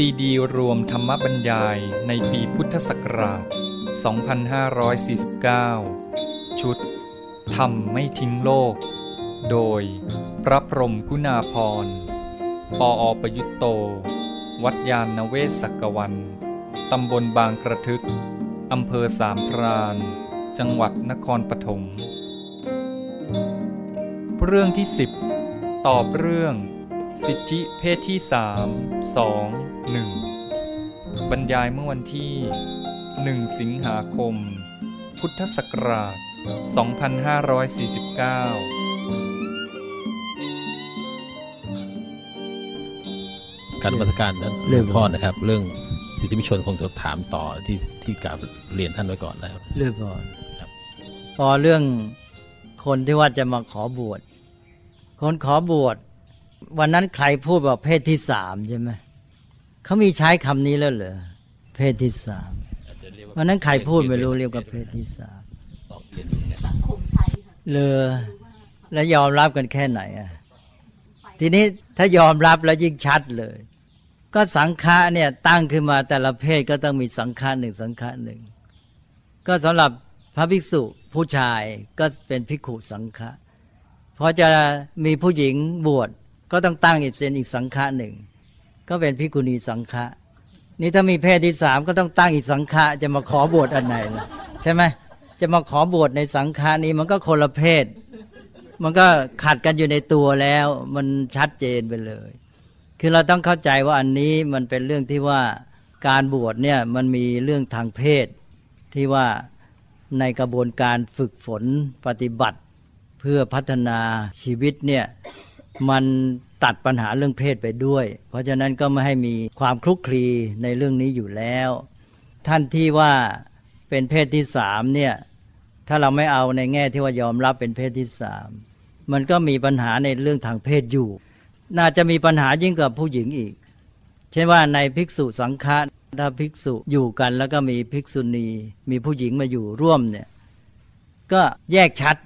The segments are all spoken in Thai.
ซีดีรวมธรรมบรรยายในปีพุทธศักราช 2549 ชุดธรรมไม่ทิ้งโลก โดยพระพรหมกุณาพร ปออประยุตโต วัดยานนเวศกกวัน ตำบลบางกระทึก อำเภอสามพราน จังหวัดนครปฐม เรื่องที่ 10 ตอบเรื่องสิทธิเพศที่3 2 1 บรรยายเมื่อวันที่ 1 สิงหาคม พุทธศักราช 2549 การนมัสการท่านหเรื่ลองวงพ่อนะครับ เรื่องสิทธิมชนคงจะถามต่อที่ที่กราบเรียนท่านไว้ก่อนนะครับเรื่องก่อนครับพอเรื่องคนที่ว่าจะมาขอบวชคนขอบวชวันนั้นใครพูดว่าเพศที่สามใช่ไหม เขามีใช้คำนี้แล้วเหรอเพศที่สามวันนั้นใครพูดไม่รู้เรียกว่าเพศที่สามสังคมใช้ค่ะเลอแล้วยอมรับกันแค่ไหนอะทีนี้ถ้ายอมรับแล้วยิ่งชัดเลย ก็สังฆะเนี่ยตั้งขึ้นมาแต่ละเพศก็ต้องมีสังฆะหนึ่งสังฆะหนึ่งก็สำหรับพระภิกษุผู้ชายก็เป็นภิกขุสังฆะพอจะมีผู้หญิงบวชก็ต้องตั้งอีกเป็นอีกสังฆะหนึ่ง ก็เป็นภิกุณีสังฆะนี่ถ้ามีเพศที่สามก็ต้องตั้งอีกสังฆะจะมาขอบวชอันไหนล่ะใช่ไหมจะมาขอบวชในสังฆานี้มันก็คนละเพศ มันก็ขัดกันอยู่ในตัวแล้ว มันชัดเจนไปเลย คือเราต้องเข้าใจว่าอันนี้มันเป็นเรื่องที่ว่าการบวชเนี่ยมันมีเรื่องทางเพศ ที่ว่าในกระบวนการฝึกฝนปฏิบัติ เพื่อพัฒนาชีวิตเนี่ยมัน ตัดปัญหาเรื่องเพศไปด้วย เพราะฉะนั้นก็ไม่ให้มีความคลุกคลีในเรื่องนี้อยู่แล้ว ท่านที่ว่าเป็นเพศที่สามเนี่ยถ้าเราไม่เอาในแง่ที่ว่ายอมรับเป็นเพศที่สามมันก็มีปัญหาในเรื่องทางเพศอยู่ น่าจะมีปัญหายิ่งกว่าผู้หญิงอีก เช่นว่าในภิกษุสังฆะถ้าภิกษุอยู่กันแล้วก็มีภิกษุณี มีผู้หญิงมาอยู่ร่วมเนี่ยก็แยกชัด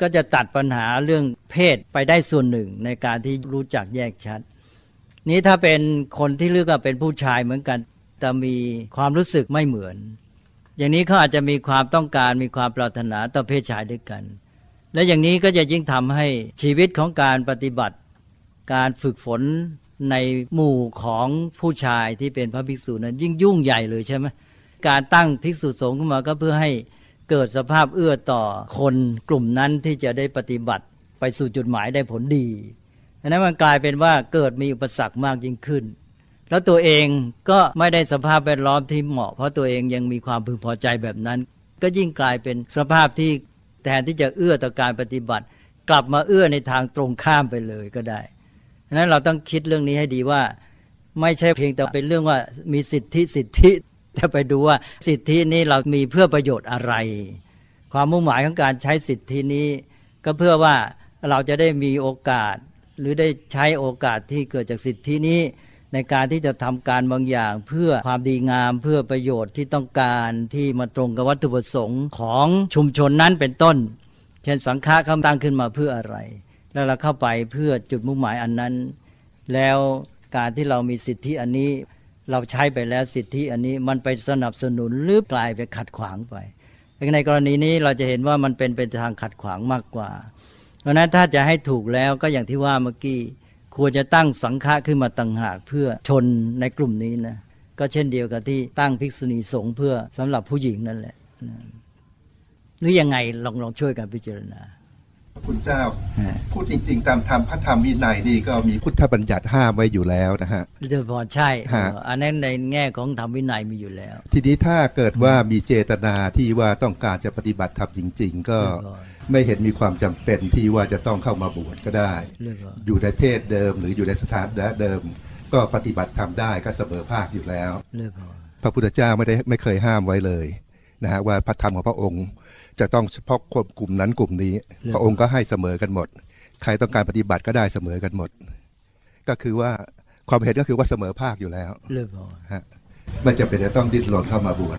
ก็จะตัดปัญหาเรื่องเพศไปได้ส่วนหนึ่งในการที่รู้จักแยกชัด นี้ถ้าเป็นคนที่เลือกว่าเป็นผู้ชายเหมือนกันแต่มีความรู้สึกไม่เหมือน อย่างนี้เขาอาจจะมีความต้องการมีความปรารถนาต่อเพศชายด้วยกัน และอย่างนี้ก็จะยิ่งทำให้ชีวิตของการปฏิบัติ การฝึกฝนในหมู่ของผู้ชายที่เป็นพระภิกษุนั้นยิ่งยุ่งใหญ่เลยใช่ไหมการตั้งภิกษุสงฆ์ขึ้นมาก็เพื่อให้ เกิดสภาพเอื้อต่อคนกลุ่มนั้นที่จะได้ปฏิบัติไปสู่จุดหมายได้ผลดีดังนั้นมันกลายเป็นว่าเกิดมีอุปสรรคมากยิ่งขึ้น แล้วตัวเองก็ไม่ได้สภาพแวดล้อมที่เหมาะ เพราะตัวเองยังมีความพึงพอใจแบบนั้น ก็ยิ่งกลายเป็นสภาพที่แทนที่จะเอื้อต่อการปฏิบัติ กลับมาเอื้อในทางตรงข้ามไปเลยก็ได้ดังนั้นเราต้องคิดเรื่องนี้ให้ดีว่า ไม่ใช่เพียงแต่เป็นเรื่องว่ามีสิทธิสิทธิ แต่ไปดูว่าสิทธินี้เรามีเพื่อประโยชน์อะไร ความมุ่งหมายของการใช้สิทธินี้ ก็เพื่อว่าเราจะได้มีโอกาส หรือได้ใช้โอกาสที่เกิดจากสิทธินี้ ในการที่จะทำการบางอย่าง เพื่อความดีงามเพื่อประโยชน์ที่ต้องการที่มาตรงกับวัตถุประสงค์ของชุมชนนั้นเป็นต้น เช่นสังฆะเขาตั้งขึ้นมาเพื่ออะไร แล้วเราเข้าไปเพื่อจุดมุ่งหมายอันนั้น แล้วการที่เรามีสิทธิอันนี้ เราใช้ไปแล้วสิทธิอันนี้มันไปสนับสนุนหรือกลายไปขัดขวางไป ในกรณีนี้เราจะเห็นว่ามันเป็นเป็นทางขัดขวางมากกว่า เพราะฉะนั้นถ้าจะให้ถูกแล้วก็อย่างที่ว่าเมื่อกี้ควรจะตั้งสังฆะขึ้นมาต่างหากเพื่อชนในกลุ่มนี้นะก็เช่นเดียวกับที่ตั้งภิกษุณีสงฆ์เพื่อสำหรับผู้หญิงนั่นแหละนะหรือยังไงลองลองช่วยกันพิจารณา คุณเจ้าฮะพูดจริง ๆ ตามธรรมพระธรรมวินัยนี่ก็มีพุทธบัญญัติห้ามไว้อยู่แล้วนะฮะเจริญพรใช่ฮะอันนั้นในแง่ของธรรมวินัยมีอยู่แล้ว ทีนี้ถ้าเกิดว่ามีเจตนาที่ว่าต้องการจะปฏิบัติธรรมจริง ๆ ก็เรียบร้อยไม่เห็นมีความจำเป็นที่ว่าจะต้องเข้ามาบวชก็ได้เรียกว่าอยู่ในเพศเดิมหรืออยู่ในสถานเดิม ก็ปฏิบัติธรรมได้ก็เสมอภาคอยู่แล้วเรียกว่าพระพุทธเจ้าไม่ได้ไม่เคยห้ามไว้เลยนะฮะว่าพระธรรมของพระองค์ จะต้องเฉพาะคนกลุ่มนั้นกลุ่มนี้ พระองค์ก็ให้เสมอกันหมด ใครต้องการปฏิบัติก็ได้เสมอกันหมด ก็คือว่าความเห็นก็คือว่าเสมอภาคอยู่แล้วเรียกว่าฮะไม่จำเป็นจะต้องดิ้นรนเข้ามาบวช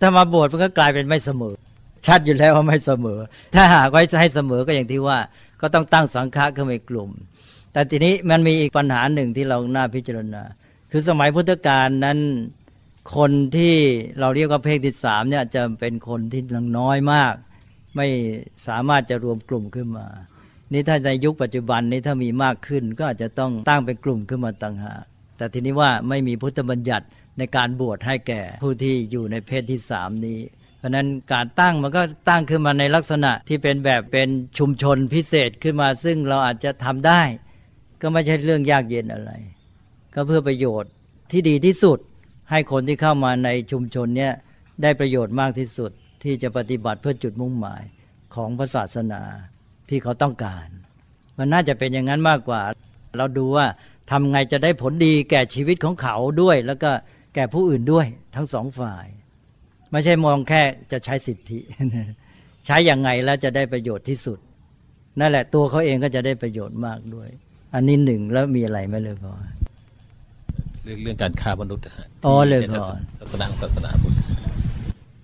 ถ้ามาบวชมันก็กลายเป็นไม่เสมอ ชัดอยู่แล้วว่าไม่เสมอ ถ้าหากไว้ให้เสมอก็อย่างที่ว่าก็ต้องตั้งสังฆะขึ้นมาอีกกลุ่ม แต่ทีนี้มันมีอีกปัญหาหนึ่งที่เราน่าพิจารณา คือสมัยพุทธกาลนั้น คนที่เราเรียกว่าเพศที่สามเนี่ยจะเป็นคนที่น้อยมาก ไม่สามารถจะรวมกลุ่มขึ้นมา นี่ถ้าในยุคปัจจุบันนี้ถ้ามีมากขึ้นก็อาจจะต้องตั้งเป็นกลุ่มขึ้นมาต่างหากแต่ทีนี้ว่าไม่มีพุทธบัญญัติในการบวชให้แก่ผู้ที่อยู่ในเพศที่สามนี้ เพราะนั้นการตั้งมันก็ตั้งขึ้นมาในลักษณะที่เป็นแบบเป็นชุมชนพิเศษขึ้นมา ซึ่งเราอาจจะทำได้ ก็ไม่ใช่เรื่องยากเย็นอะไร ก็เพื่อประโยชน์ที่ดีที่สุด ให้คนที่เข้ามาในชุมชนเนี้ยได้ประโยชน์มากที่สุดที่จะปฏิบัติเพื่อจุดมุ่งหมายของพระศาสนาที่เขาต้องการ มันน่าจะเป็นอย่างนั้นมากกว่า เราดูว่าทำไงจะได้ผลดีแก่ชีวิตของเขาด้วย แล้วก็แก่ผู้อื่นด้วยทั้งสองฝ่าย ไม่ใช่มองแค่จะใช้สิทธิ ใช้อย่างไงแล้วจะได้ประโยชน์ที่สุด นั่นแหละตัวเขาเองก็จะได้ประโยชน์มากด้วย อันนี้หนึ่งแล้วมีอะไรไหมเลยพอเรื่องเรื่องการฆ่ามนุษย์ฮะ อ๋อเลยที่ป็นก่อนศาสนาศาสนาพุทธ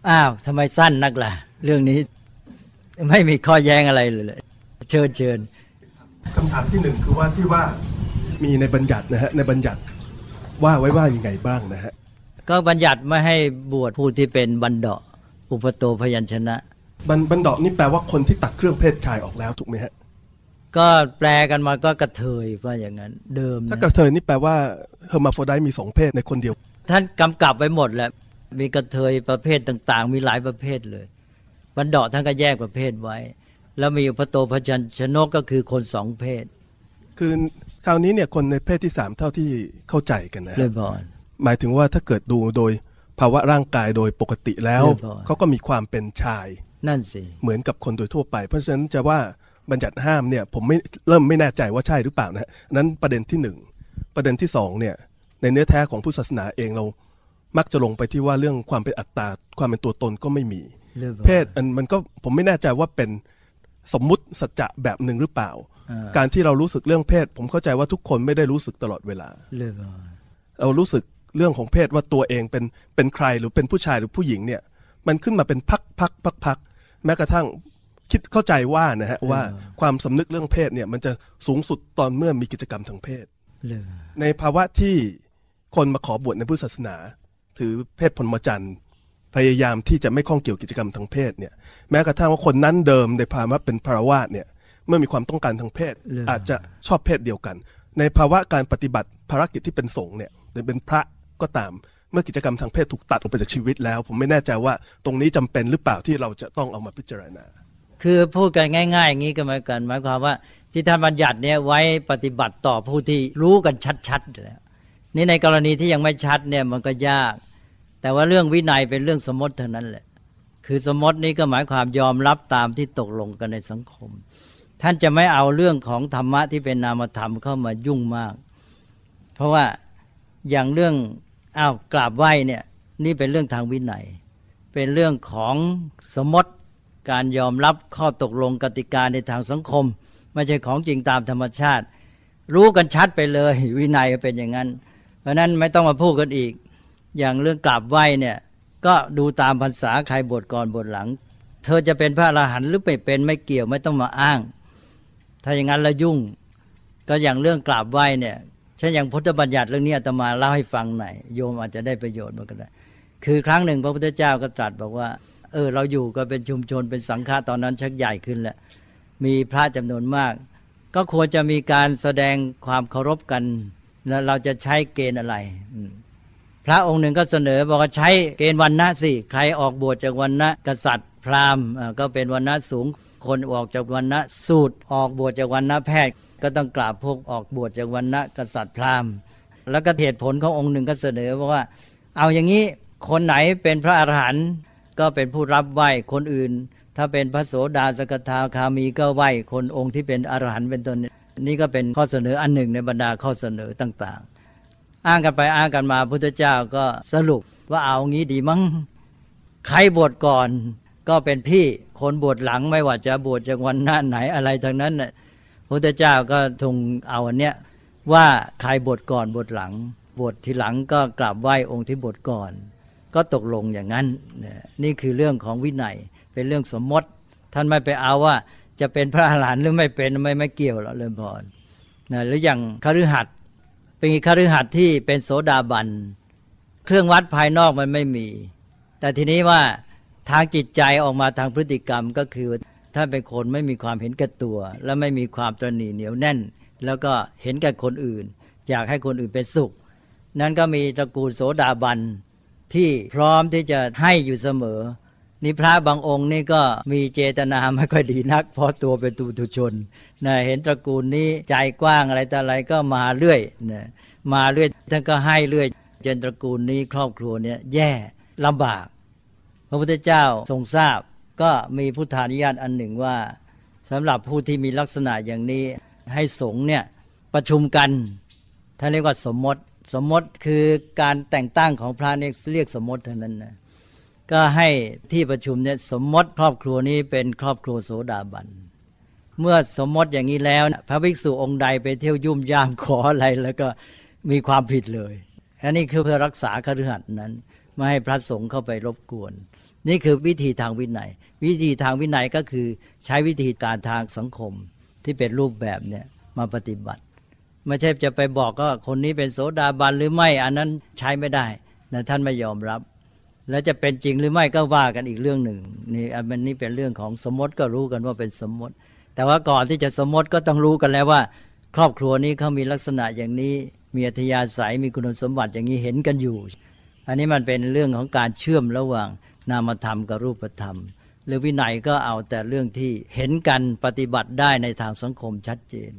อ้าวทำไมสั้นนักล่ะ เรื่องนี้ ไม่มีข้อแย้งอะไรเลยเชิญเชิญคำถามที่หนึ่งคือว่าที่ว่ามีในบัญญัตินะฮะในบัญญัติว่าไว้ว่ายังไงบ้างนะฮะก็บัญญัติไม่ให้บวชผู้ที่เป็นบัณเฑาะก์อุภโตพยัญชนก บัณ บัณเฑาะก์นี่แปลว่าคนที่ตัดเครื่องเพศชายออกแล้วถูกไหมฮะก็แปลกันมาก็กะเทยว่าอย่างนั้น เดิมถ้านะกะเทยนี่แปลว่า hermaphrodite มีสองเพศในคนเดียว ท่านกำกับไว้หมดแหละมีกะเทยประเภทต่าง ๆ มีหลายประเภทเลยบันเดาะท่านก็แยกประเภทไว้ แล้วมีอุปโตพยัญชนกก็คือคนสองเพศ คือคราวนี้เนี่ยคนในเพศที่สามเท่าที่เข้าใจกันนะเลฮะยบอนหมายถึงว่าถ้าเกิดดูโดยภาวะร่างกายโดยปกติแล้วเรียบร้อยเขาก็มีความเป็นชาย นั่นสิเหมือนกับคนโดยทั่วไป เพราะฉะนั้นจะว่าบัญญัติห้ามเนี่ยผมไม่เริ่มไม่แน่ใจว่าใช่หรือเปล่านะฮะนั้นประเด็นที่หนึ่งประเด็นที่สองเนี่ย ในเนื้อแท้ของพุทธศาสนาเองเรา มักจะลงไปที่ว่าเรื่องความเป็นอัตตาความเป็นตัวตนก็ไม่มีเรียบร้อยเพศอันมันก็ผมไม่แน่ใจว่าเป็นสมมุติสัจจะแบบหนึ่งหรือเปล่าอ่า การที่เรารู้สึกเรื่องเพศ ผมเข้าใจว่าทุกคนไม่ได้รู้สึกตลอดเวลาเรียบร้อยเรารู้สึกเรื่องของเพศว่าตัวเองเป็นเป็นใครหรือเป็นผู้ชายหรือผู้หญิงเนี่ย มันขึ้นมาเป็นพักพักพักพักแม้กระทั่งคิดเข้าใจว่านะฮะว่าความสำนึกเรื่องเพศเนี่ยมันจะสูงสุดตอนเมื่อมีกิจกรรมทางเพศเรียบร้อยในภาวะที่ คนมาขอบวชในพุทธศาสนา ถือเพศพรหมจรรย์พยายามที่จะไม่ข้องเกี่ยวกิจกรรมทางเพศเนี่ยแม้กระทั่งว่าคนนั้นเดิมในภาวะเป็นพระวาสเนี่ยเมื่อมีความต้องการทางเพศ อาจจะชอบเพศเดียวกัน ในภาวะการปฏิบัติภารกิจที่เป็นสงฆ์เนี่ยหรือเป็นพระก็ตามเมื่อกิจกรรมทางเพศถูกตัดออกไปจากชีวิตแล้ว ผมไม่แน่ใจว่าตรงนี้จำเป็นหรือเปล่าที่เราจะต้องเอามาพิจารณา คือพูดกันง่าย ๆ อย่างนี้ก็หมายกันหมายความว่าที่ท่านบัญญัติเนี่ยไว้ปฏิบัติต่อผู้ที่รู้กันชัดๆอยู่แล้ว นี่ในกรณีที่ยังไม่ชัดเนี่ยมันก็ยาก แต่ว่าเรื่องวินัยเป็นเรื่องสมมติเท่านั้นแหละ คือสมมตินี้ก็หมายความยอมรับตามที่ตกลงกันในสังคม ท่านจะไม่เอาเรื่องของธรรมะที่เป็นนามธรรมเข้ามายุ่งมาก เพราะว่าอย่างเรื่องอ้าวกราบไหว้เนี่ยนี่เป็นเรื่องทางวินัย เป็นเรื่องของสมมติการยอมรับข้อตกลงกติกาในทางสังคม ไม่ใช่ของจริงตามธรรมชาติ รู้กันชัดไปเลย วินัยเป็นอย่างนั้น เพราะนั้นไม่ต้องมาพูดกันอีก อย่างเรื่องกราบไหว้เนี่ย ก็ดูตามภาษาใครบทก่อนบทหลัง เธอจะเป็นพระอรหันต์หรือไม่เป็นไม่เกี่ยวไม่ต้องมาอ้าง ถ้าอย่างนั้นล้วยุ่ง ก็อย่างเรื่องกราบไหว้เนี่ยเช่นอย่างพุทธบัญญัติเรื่องนี้อาตมาเล่าให้ฟังหน่อยโยมอาจจะได้ประโยชน์มันก็ได้คือครั้งหนึ่งพระพุทธเจ้าก็ตรัสบอกว่า เออ เราอยู่ก็เป็นชุมชนเป็นสังฆะตอนนั้นชักใหญ่ขึ้นแหละมีพระจำนวนมาก ก็ควรจะมีการแสดงความเคารพกัน แล้วเราจะใช้เกณฑ์อะไร พระองค์หนึ่งก็เสนอบอกว่าใช้เกณฑ์วันนะสิ ใครออกบวชจากวันนะกษัตริย์ พราหมณ์ก็เป็นวันนะสูง คนออกจากวันนะสูตร ออกบวชจากวันนะแพทย์ ก็ต้องกราบพวกออกบวชจากวันนะกษัตริย์พราหมณ์ แล้วก็เหตุผลขององค์หนึ่งก็เสนอบอกว่า เอาอย่างนี้คนไหนเป็นพระอรหันต์ก็เป็นผู้รับไหว้คนอื่น ถ้าเป็นพระโสดาสกทาคามีก็ไหว้คนองค์ที่เป็นอรหันต์เป็นต้น นี่ก็เป็นข้อเสนออันหนึ่งในบรรดาข้อเสนอต่าง ๆ อ้างกันไปอ้างกันมาพุทธเจ้าก็สรุปว่าเอางี้ดีมั้งใครบวชก่อน ก็เป็นพี่คนบวชหลังไม่ว่าจะบวชจากวันหน้าไหนอะไรทั้งนั้นน่ะพุทธเจ้าก็ทงเอาอันเนี้ยว่าใครบวชก่อนบวชหลังบวชทีหลังก็กราบไหว้องค์ที่บวชก่อน ก็ตกลงอย่างนั้นเนี่ยนี่คือเรื่องของวินัยเป็นเรื่องสมมติ ท่านไม่ไปเอาว่า จะเป็นพระอรหันต์หรือไม่เป็นไม่ไม่เกี่ยวหรอกเรื่องพรนะหรืออย่างคฤหัสถ์เป็นคฤหัสถ์ที่เป็นโสดาบัน เครื่องวัดภายนอกมันไม่มี แต่ทีนี้ว่าทางจิตใจออกมาทางพฤติกรรมก็คือถ้าเป็นคนไม่มีความเห็นแก่ตัว และไม่มีความตระหนี่เหนียวแน่น แล้วก็เห็นแก่คนอื่น อยากให้คนอื่นเป็นสุข นั้นก็มีตระกูลโสดาบันที่พร้อมที่จะให้อยู่เสมอ นี่พระบางองค์นี่ก็มีเจตนาไม่ค่อยดีนัก เพราะตัวเป็นตุตุชนนะเห็นตระกูลนี้ใจกว้างอะไรแต่อะไรก็มาเรื่อยนะมาเรื่อยท่านก็ให้เรื่อยจนตระกูลนี้ครอบครัวเนี่ยแย่ลำบาก พระพุทธเจ้าทรงทราบก็มีพุทธานุญาตอันหนึ่งว่าสำหรับผู้ที่มีลักษณะอย่างนี้ให้สงฆ์เนี่ยประชุมกันท่านเรียกว่าสมมติ สมมติคือการแต่งตั้งของพระเนี่ยเรียกสมมติเท่านั้นนะ ก็ให้ที่ประชุมเนี่ยสมมติครอบครัวนี้เป็นครอบครัวโสดาบัน เมื่อสมมติอย่างนี้แล้ว พระภิกษุองค์ใดไปเที่ยวยุ่มย่ามขออะไรแล้วก็มีความผิดเลยอันนี้คือเพื่อรักษาคฤหัสถ์นั้น ไม่ให้พระสงฆ์เข้าไปรบกวน นี่คือวิธีทางวินัย วิธีทางวินัยก็คือใช้วิธีการทางสังคมที่เป็นรูปแบบเนี่ยมาปฏิบัติ ไม่ใช่จะไปบอกก็คนนี้เป็นโสดาบันหรือไม่อันนั้นใช้ไม่ได้นะท่านไม่ยอมรับ แล้วจะเป็นจริงหรือไม่ก็ว่ากันอีกเรื่องหนึ่งนี่อันนี้เป็นเรื่องของสมมติก็รู้กันว่าเป็นสมมติ แต่ว่าก่อนที่จะสมมติก็ต้องรู้กันแล้วว่า ครอบครัวนี้เขามีลักษณะอย่างนี้ มีอัธยาศัยมีคุณสมบัติอย่างนี้เห็นกันอยู่ อันนี้มันเป็นเรื่องของการเชื่อมระหว่างนามธรรมกับรูปธรรม หรือวินัยก็เอาแต่เรื่องที่เห็นกันปฏิบัติได้ในทางสังคมชัดเจน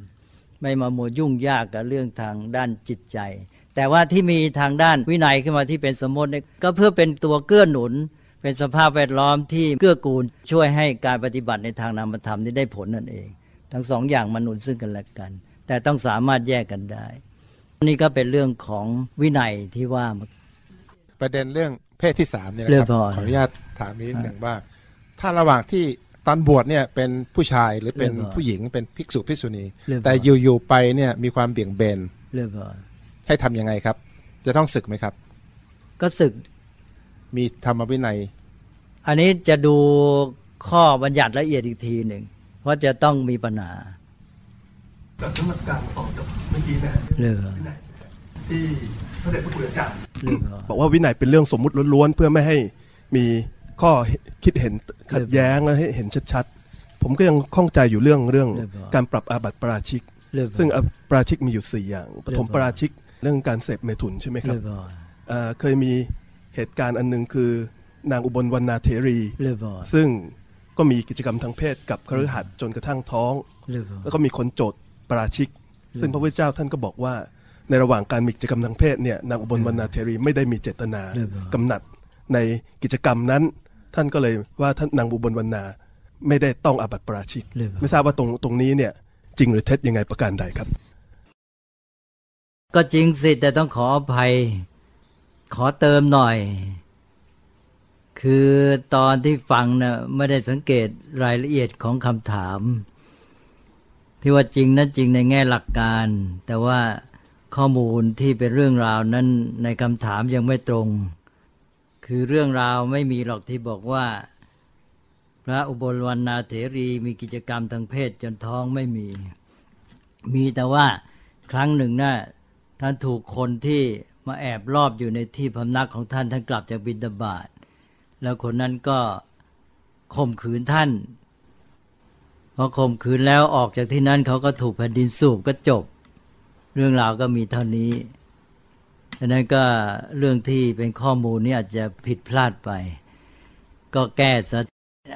ไม่มาโมยุ่งยากกับเรื่องทางด้านจิตใจ แต่ว่าที่มีทางด้านวินัยขึ้นมาที่เป็นสมมติก็เพื่อเป็นตัวเกื้อหนุน เป็นสภาพแวดล้อมที่เกื้อกูลช่วยให้การปฏิบัติในทางนามธรรมนี้ได้ผลนั่นเอง ทั้งสองอย่างมันหนุนซึ่งกันและกัน แต่ต้องสามารถแยกกันได้นี่ก็เป็นเรื่องของวินัยที่ว่าประเด็นเรื่องเพศที่สามเนี่ยเรื่นะองครับพอขออนุญาตถามนิดหนึ่งว่า ถ้าระหว่างที่ตอนบวชเนี่ยเป็นผู้ชายหรือเป็นเรื่องพอผู้หญิงเป็นภิกษุภิกษุณีเรื่องพอแต่อยู่ๆไปเนี่ยมีความเบี่ยงเบนเรียบร้อย ให้ทำยังไงครับ จะต้องศึกไหมครับ ก็ศึกมีธรรมวินัย อันนี้จะดูข้อบัญญัติละเอียดอีกทีหนึ่งเพราะจะต้องมีปัญหากับนมัสการต่อจากเมื่อกี้นะเรื่องที่พระเดชพระคุณอาจารย์เรื่องบอกว่าวินัยเป็นเรื่องสมมุติล้วนๆเพื่อไม่ให้มีข้อคิดเห็นขัดแย้งและให้เห็นชัดๆ ผมก็ยังข้องใจอยู่เรื่องเรื่องการปรับอาบัติปราชิกเรื่องซึ่งอาปราชิกมีอยู่ 4 อย่าง ปฐมปราชิก เรื่องการเสพเมถุนใช่ไหมครับเรื่องอ่าเคยมีเหตุการณ์อันหนึงคือนางอุบลวรรณาเทรีเรื่องซึ่งก็มีกิจกรรมทางเพศกับคฤหัสถ์จนกระทั่งท้องเรื่อง แล้วก็มีคนโจทย์ปราชิก ซึ่งพระพุทธเจ้าท่านก็บอกว่า ในระหว่างการมีกิจกรรมทางเพศเนี่ยนางอุบลวรรณาเทรีไม่ได้มีเจตนากำหนัดในกิจกรรมนั้น ท่านก็เลยว่าท่านนางอุบลวรรณาไม่ได้ต้องอาบัติปราชิกเรื่องไม่ทราบว่าตรงตรงนี้เนี่ยจริงหรือเท็จยังไงประการใดครับ ก็จริงสิ แต่ต้องขออภัย ขอเติมหน่อย คือตอนที่ฟังนะ่ะไม่ได้สังเกตรายละเอียดของคำถาม ที่ว่าจริงนั้นจริงในแง่หลักการ แต่ว่าข้อมูลที่เป็นเรื่องราวนั้นในคำถามยังไม่ตรง คือเรื่องราวไม่มีหรอกที่บอกว่า พระอุบลวรรณาเถรีมีกิจกรรมทางเพศจนท้องไม่มี มีแต่ว่าครั้งหนึ่งนะ่ะ ท่านถูกคนที่มาแอบรอบอยู่ในที่พำนักของท่านท่านกลับจากบินตบาตแล้วคนนั้นก็ข่มขืนท่านพอข่มขืนแล้วออกจากที่นั้นเขาก็ถูกแผ่นดินสูบก็จบ เรื่องราวก็มีเท่านี้ดังนั้นก็เรื่องที่เป็นข้อมูลนี่อาจจะผิดพลาดไป ก็แก้ซะ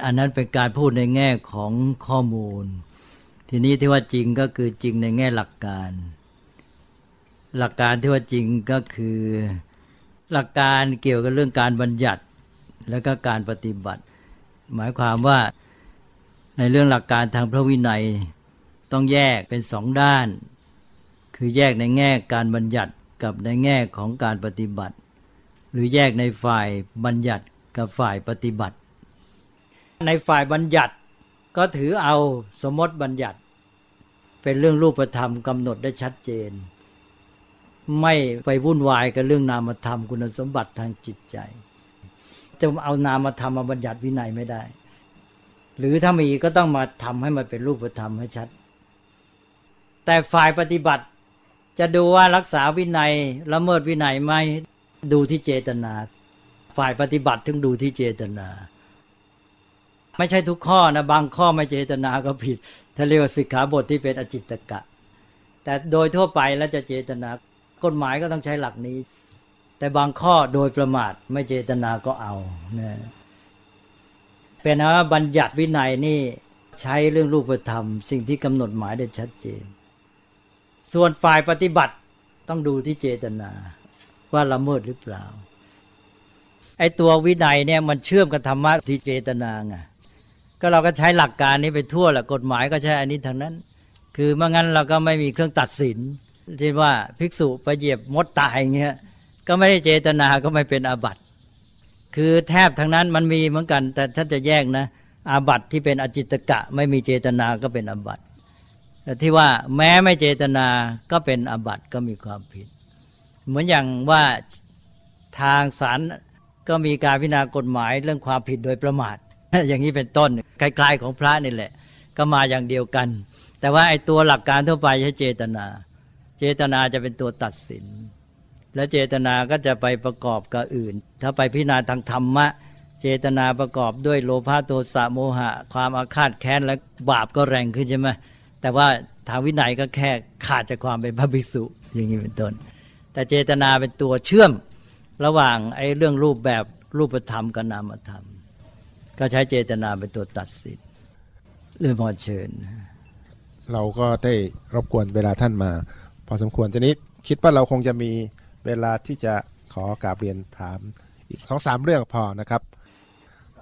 อันนั้นเป็นการพูดในแง่ของข้อมูล ทีนี้ที่ว่าจริงก็คือจริงในแง่หลักการ หลักการที่ว่าจริงก็คือ หลักการเกี่ยวกับเรื่องการบัญญัติแล้วก็การปฏิบัติ หมายความว่าในเรื่องหลักการทางพระวินัยต้องแยกเป็นสองด้าน คือแยกในแง่การบัญญัติกับในแง่ของการปฏิบัติ หรือแยกในฝ่ายบัญญัติกับฝ่ายปฏิบัติ ในฝ่ายบัญญัติก็ถือเอาสมมติบัญญัติ เป็นเรื่องรูปธรรมกำหนดได้ชัดเจน ไม่ไปวุ่นวายกับเรื่องนามธรรมคุณสมบัติทางจิตใจ จะเอานามธรรมมาบัญญัติวินัยไม่ได้ หรือถ้ามีก็ต้องมาทำให้มันเป็นรูปธรรมให้ชัด แต่ฝ่ายปฏิบัติจะดูว่ารักษาวินัยละเมิดวินัยไหมดูที่เจตนา ฝ่ายปฏิบัติถึงดูที่เจตนา ไม่ใช่ทุกข้อนะบางข้อไม่เจตนาก็ผิดถ้าเรียกว่าสิกขาบทที่เป็นอจิตตกะ แต่โดยทั่วไปแล้วจะเจตนา กฎหมายก็ต้องใช้หลักนี้ แต่บางข้อโดยประมาทไม่เจตนาก็เอานะเป็นนะว่าบัญญัติวินัยนี่ใช้เรื่องรูปธรรม สิ่งที่กำหนดหมายได้ชัดเจน ส่วนฝ่ายปฏิบัติต้องดูที่เจตนาว่าละเมิดหรือเปล่า ไอ้ตัววินัยเนี่ยมันเชื่อมกับธรรมะที่เจตนาไงก็เราก็ใช้หลักการนี้ไปทั่วแหละกฎหมายก็ใช้อันนี้ทางนั้น คือเมื่องั้นเราก็ไม่มีเครื่องตัดสิน เช่นว่าภิกษุไปเหยียบมดตายเงี้ยก็ไม่ได้เจตนาก็ไม่เป็นอาบัติคือแทบทั้งนั้นมันมีเหมือนกัน แต่ถ้านจะแยกนะ อาบัติที่เป็นอจิตกะ ไม่มีเจตนาก็เป็นอาบัติแต่ที่ว่าแม้ไม่เจตนาก็เป็นอาบัติก็มีความผิด เหมือนอย่างว่าทางศาลก็มีการพิจารณากฎหมายเรื่องความผิดโดยประมาท อย่างนี้เป็นต้นคล้ายๆของพระนี่แหละ ก็มาอย่างเดียวกัน แต่ว่าไอ้ตัวหลักการทั่วไปใช้เจตนา เจตนาจะเป็นตัวตัดสิน และเจตนาก็จะไปประกอบกับอื่น ถ้าไปพิจารณาทางธรรมะ เจตนาประกอบด้วยโลภะโทสะโมหะ ความอาฆาตแค้นและบาปก็แรงขึ้นใช่ไหมแต่ว่าทางวินัยก็แค่ขาดจากความเป็นพระภิกษุอย่างนี้เป็นต้น แต่เจตนาเป็นตัวเชื่อมระหว่างไอ้เรื่องรูปแบบรูปธรรมกับนามธรรม ก็ใช้เจตนาเป็นตัวตัดสินเรื่องพอเชิญ เราก็ได้รบกวนเวลาท่านมา พอสมควรทีนี้คิดว่าเราคงจะมีเวลาที่จะขอกราบเรียนถามอีกสองสามเรื่องพอนะครับ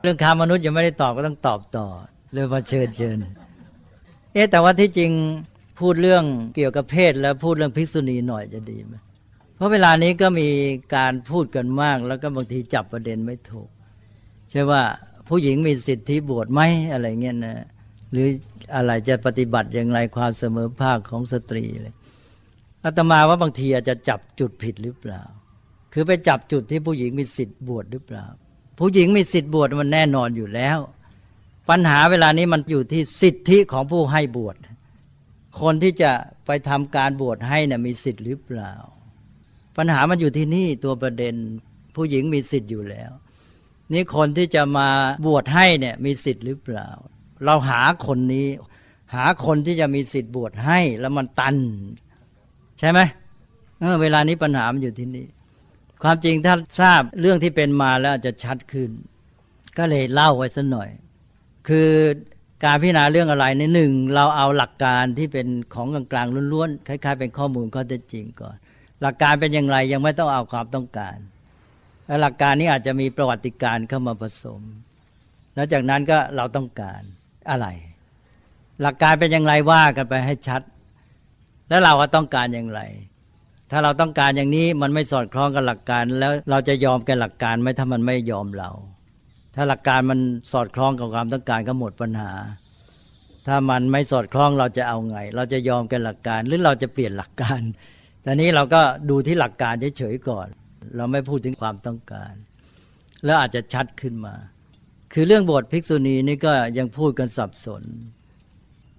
เรื่องค้ามนุษย์ยังไม่ได้ตอบก็ต้องตอบต่อเรื่องพอเชิญเชิญเอ๊แต่ว่าที่จริงพูดเรื่องเกี่ยวกับเพศ แล้วพูดเรื่องภิกษุณีหน่อยจะดีไหมเพราะเวลานี้ก็มีการพูดกันมาก แล้วก็บางทีจับประเด็นไม่ถูก ใช่ว่าผู้หญิงมีสิทธิบวชไหมอะไรเงี้ยนะหรืออะไรจะปฏิบัติอย่างไรความเสมอภาคของสตรีเลย อาตมาว่าบางทีอาจจะจับจุดผิดหรือเปล่า คือไปจับจุดที่ผู้หญิงมีสิทธิ์บวชหรือเปล่า ผู้หญิงมีสิทธิ์บวชมันแน่นอนอยู่แล้ว ปัญหาเวลานี้มันอยู่ที่สิทธิของผู้ให้บวช คนที่จะไปทำการบวชให้นะ่ะมีสิทธิ์หรือเปล่า ปัญหามันอยู่ที่นี่ตัวประเด็นผู้หญิงมีสิทธิ์อยู่แล้ว นี่คนที่จะมาบวชให้เนี่ยมีสิทธิ์หรือเปล่า เราหาคนนี้ หาคนที่จะมีสิทธิ์บวชให้แล้วมันตัน ใช่ไหมเออเวลานี้ปัญหามันอยู่ที่นี่ความจริงถ้าทราบเรื่องที่เป็นมาแล้วอาจจะชัดขึ้น ก็เลยเล่าไว้สักหน่อย คือการพิจารณาเรื่องอะไรในหนึ่งเราเอาหลักการที่เป็นของกลางๆล้วนๆคล้ายๆ เป็นข้อมูลข้อเท็จจริงก่อน หลักการเป็นอย่างไรยังไม่ต้องเอาความต้องการและหลักการนี้อาจจะมีประวัติการเข้ามาผสม แล้วจากนั้นก็เราต้องการอะไร หลักการเป็นอย่างไรว่ากันไปให้ชัด แล้วเราก็ต้องการอย่างไร ถ้าเราต้องการอย่างนี้มันไม่สอดคล้องกับหลักการ แล้วเราจะยอมแก่หลักการไหมถ้ามันไม่ยอมเรา ถ้าหลักการมันสอดคล้องกับความต้องการก็หมดปัญหา ถ้ามันไม่สอดคล้องเราจะเอาไง เราจะยอมแก่หลักการหรือเราจะเปลี่ยนหลักการแต่นี้เราก็ดูที่หลักการเฉยๆก่อน เราไม่พูดถึงความต้องการ แล้วอาจจะชัดขึ้นมา คือเรื่องบทภิกษุณีนี่ก็ยังพูดกันสับสน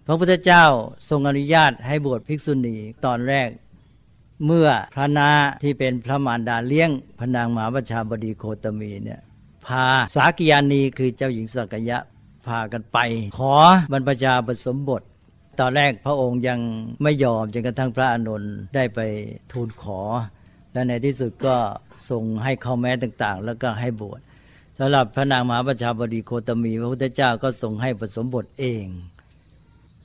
พระพุทธเจ้าทรงอนุญาตให้บวชภิกษุณีตอนแรก เมื่อพระนาที่เป็นพระมารดาเลี้ยงพระนางมหาประชาบดีโคตมีเนี่ยพาสากิยานีคือเจ้าหญิงสักยะพากันไป ขอบรรพชาผสมบท ตอนแรกพระองค์ยังไม่ยอมจนกระทั่งพระอานนท์ได้ไปทูลขอ และในที่สุดก็ทรงให้ข้อแม้ต่างๆ แล้วก็ให้บวชสำหรับพระนางมหาประชาบดีโคตมี พระพุทธเจ้าก็ทรงให้ผสมบทเอง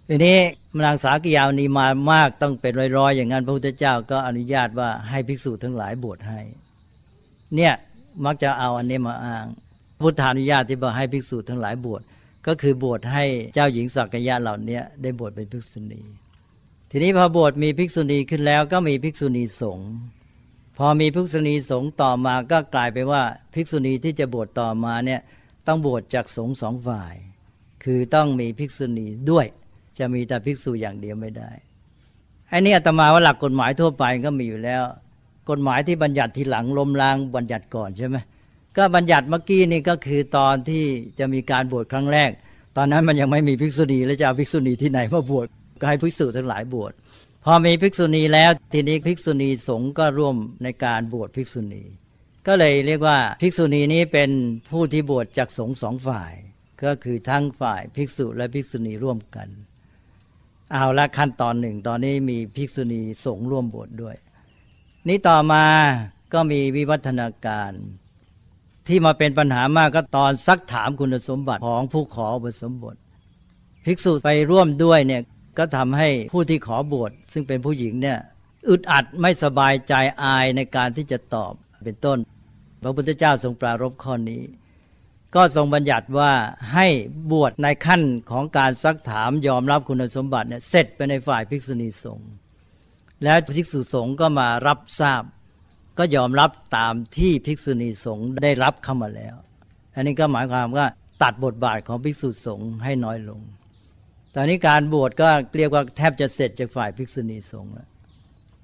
ทีนี้นางสากิยาวนีมามากต้องเป็นร้อยๆอย่างนั้นพระพุทธเจ้าก็อนุญาตว่าให้ภิกษุทั้งหลายบวชให้ เนี่ยมักจะเอาอันนี้มาอ้าง พุทธานุญาตที่บอกให้ภิกษุทั้งหลายบวชก็คือบวชให้เจ้าหญิงสักยะเหล่านี้ได้บวชเป็นภิกษุณี ทีนี้พอบวชมีภิกษุณีขึ้นแล้วก็มีภิกษุณีสงฆ์พอมีภิกษุณีสงฆ์ต่อมาก็กลายไปว่าภิกษุณีที่จะบวชต่อมาเนี่ยต้องบวชจากสงฆ์สองฝ่าย คือต้องมีภิกษุณีด้วย จะมีแต่ภิกษุอย่างเดียวไม่ได้อันนี้อาตมาว่าหลักกฎหมายทั่วไปก็มีอยู่แล้ว กฎหมายที่บัญญัติทีหลังล้มล้างบัญญัติก่อนใช่ไหมก็บัญญัติเมื่อกี้นี่ก็คือตอนที่จะมีการบวชครั้งแรก ตอนนั้นมันยังไม่มีภิกษุณีแล้วจะเอาภิกษุณีที่ไหนมาบวชก็ให้ภิกษุทั้งหลายบวชพอมีภิกษุณีแล้วทีนี้ภิกษุณีสงฆ์ก็ร่วมในการบวชภิกษุณี ก็เลยเรียกว่าภิกษุณีนี้เป็นผู้ที่บวชจากสงฆ์สองฝ่าย ก็คือทั้งฝ่ายภิกษุและภิกษุณีร่วมกัน เอาละขั้นตอนหนึ่ง ตอนนี้มีภิกษุณีสงฆ์ร่วมบวชดด้วย นี้ต่อมาก็มีวิวัฒนาการ ที่มาเป็นปัญหามากก็ตอนซักถามคุณสมบัติของผู้ขออุปสมบทภิกษุไปร่วมด้วยเนี่ยก็ทำให้ผู้ที่ขอบวชซึ่งเป็นผู้หญิงเนี่ยอึดอัดไม่สบายใจอายในการที่จะตอบเป็นต้น พระพุทธเจ้าทรงปรารภข้อนี้ ก็ทรงบัญญัติว่าให้บวชในขั้นของการซักถามยอมรับคุณสมบัติเนี่ยเสร็จไปในฝ่ายภิกษุณีสงฆ์แล้วภิกษุสงฆ์ก็มารับทราบ ก็ยอมรับตามที่ภิกษุณีสงฆ์ได้รับเข้ามาแล้ว อันนี้ก็หมายความว่าตัดบทบาทของภิกษุสงฆ์ให้น้อยลง ตอนนี้การบวชก็เรียกว่าแทบจะเสร็จจากฝ่ายภิกษุณีสงฆ์แล้ว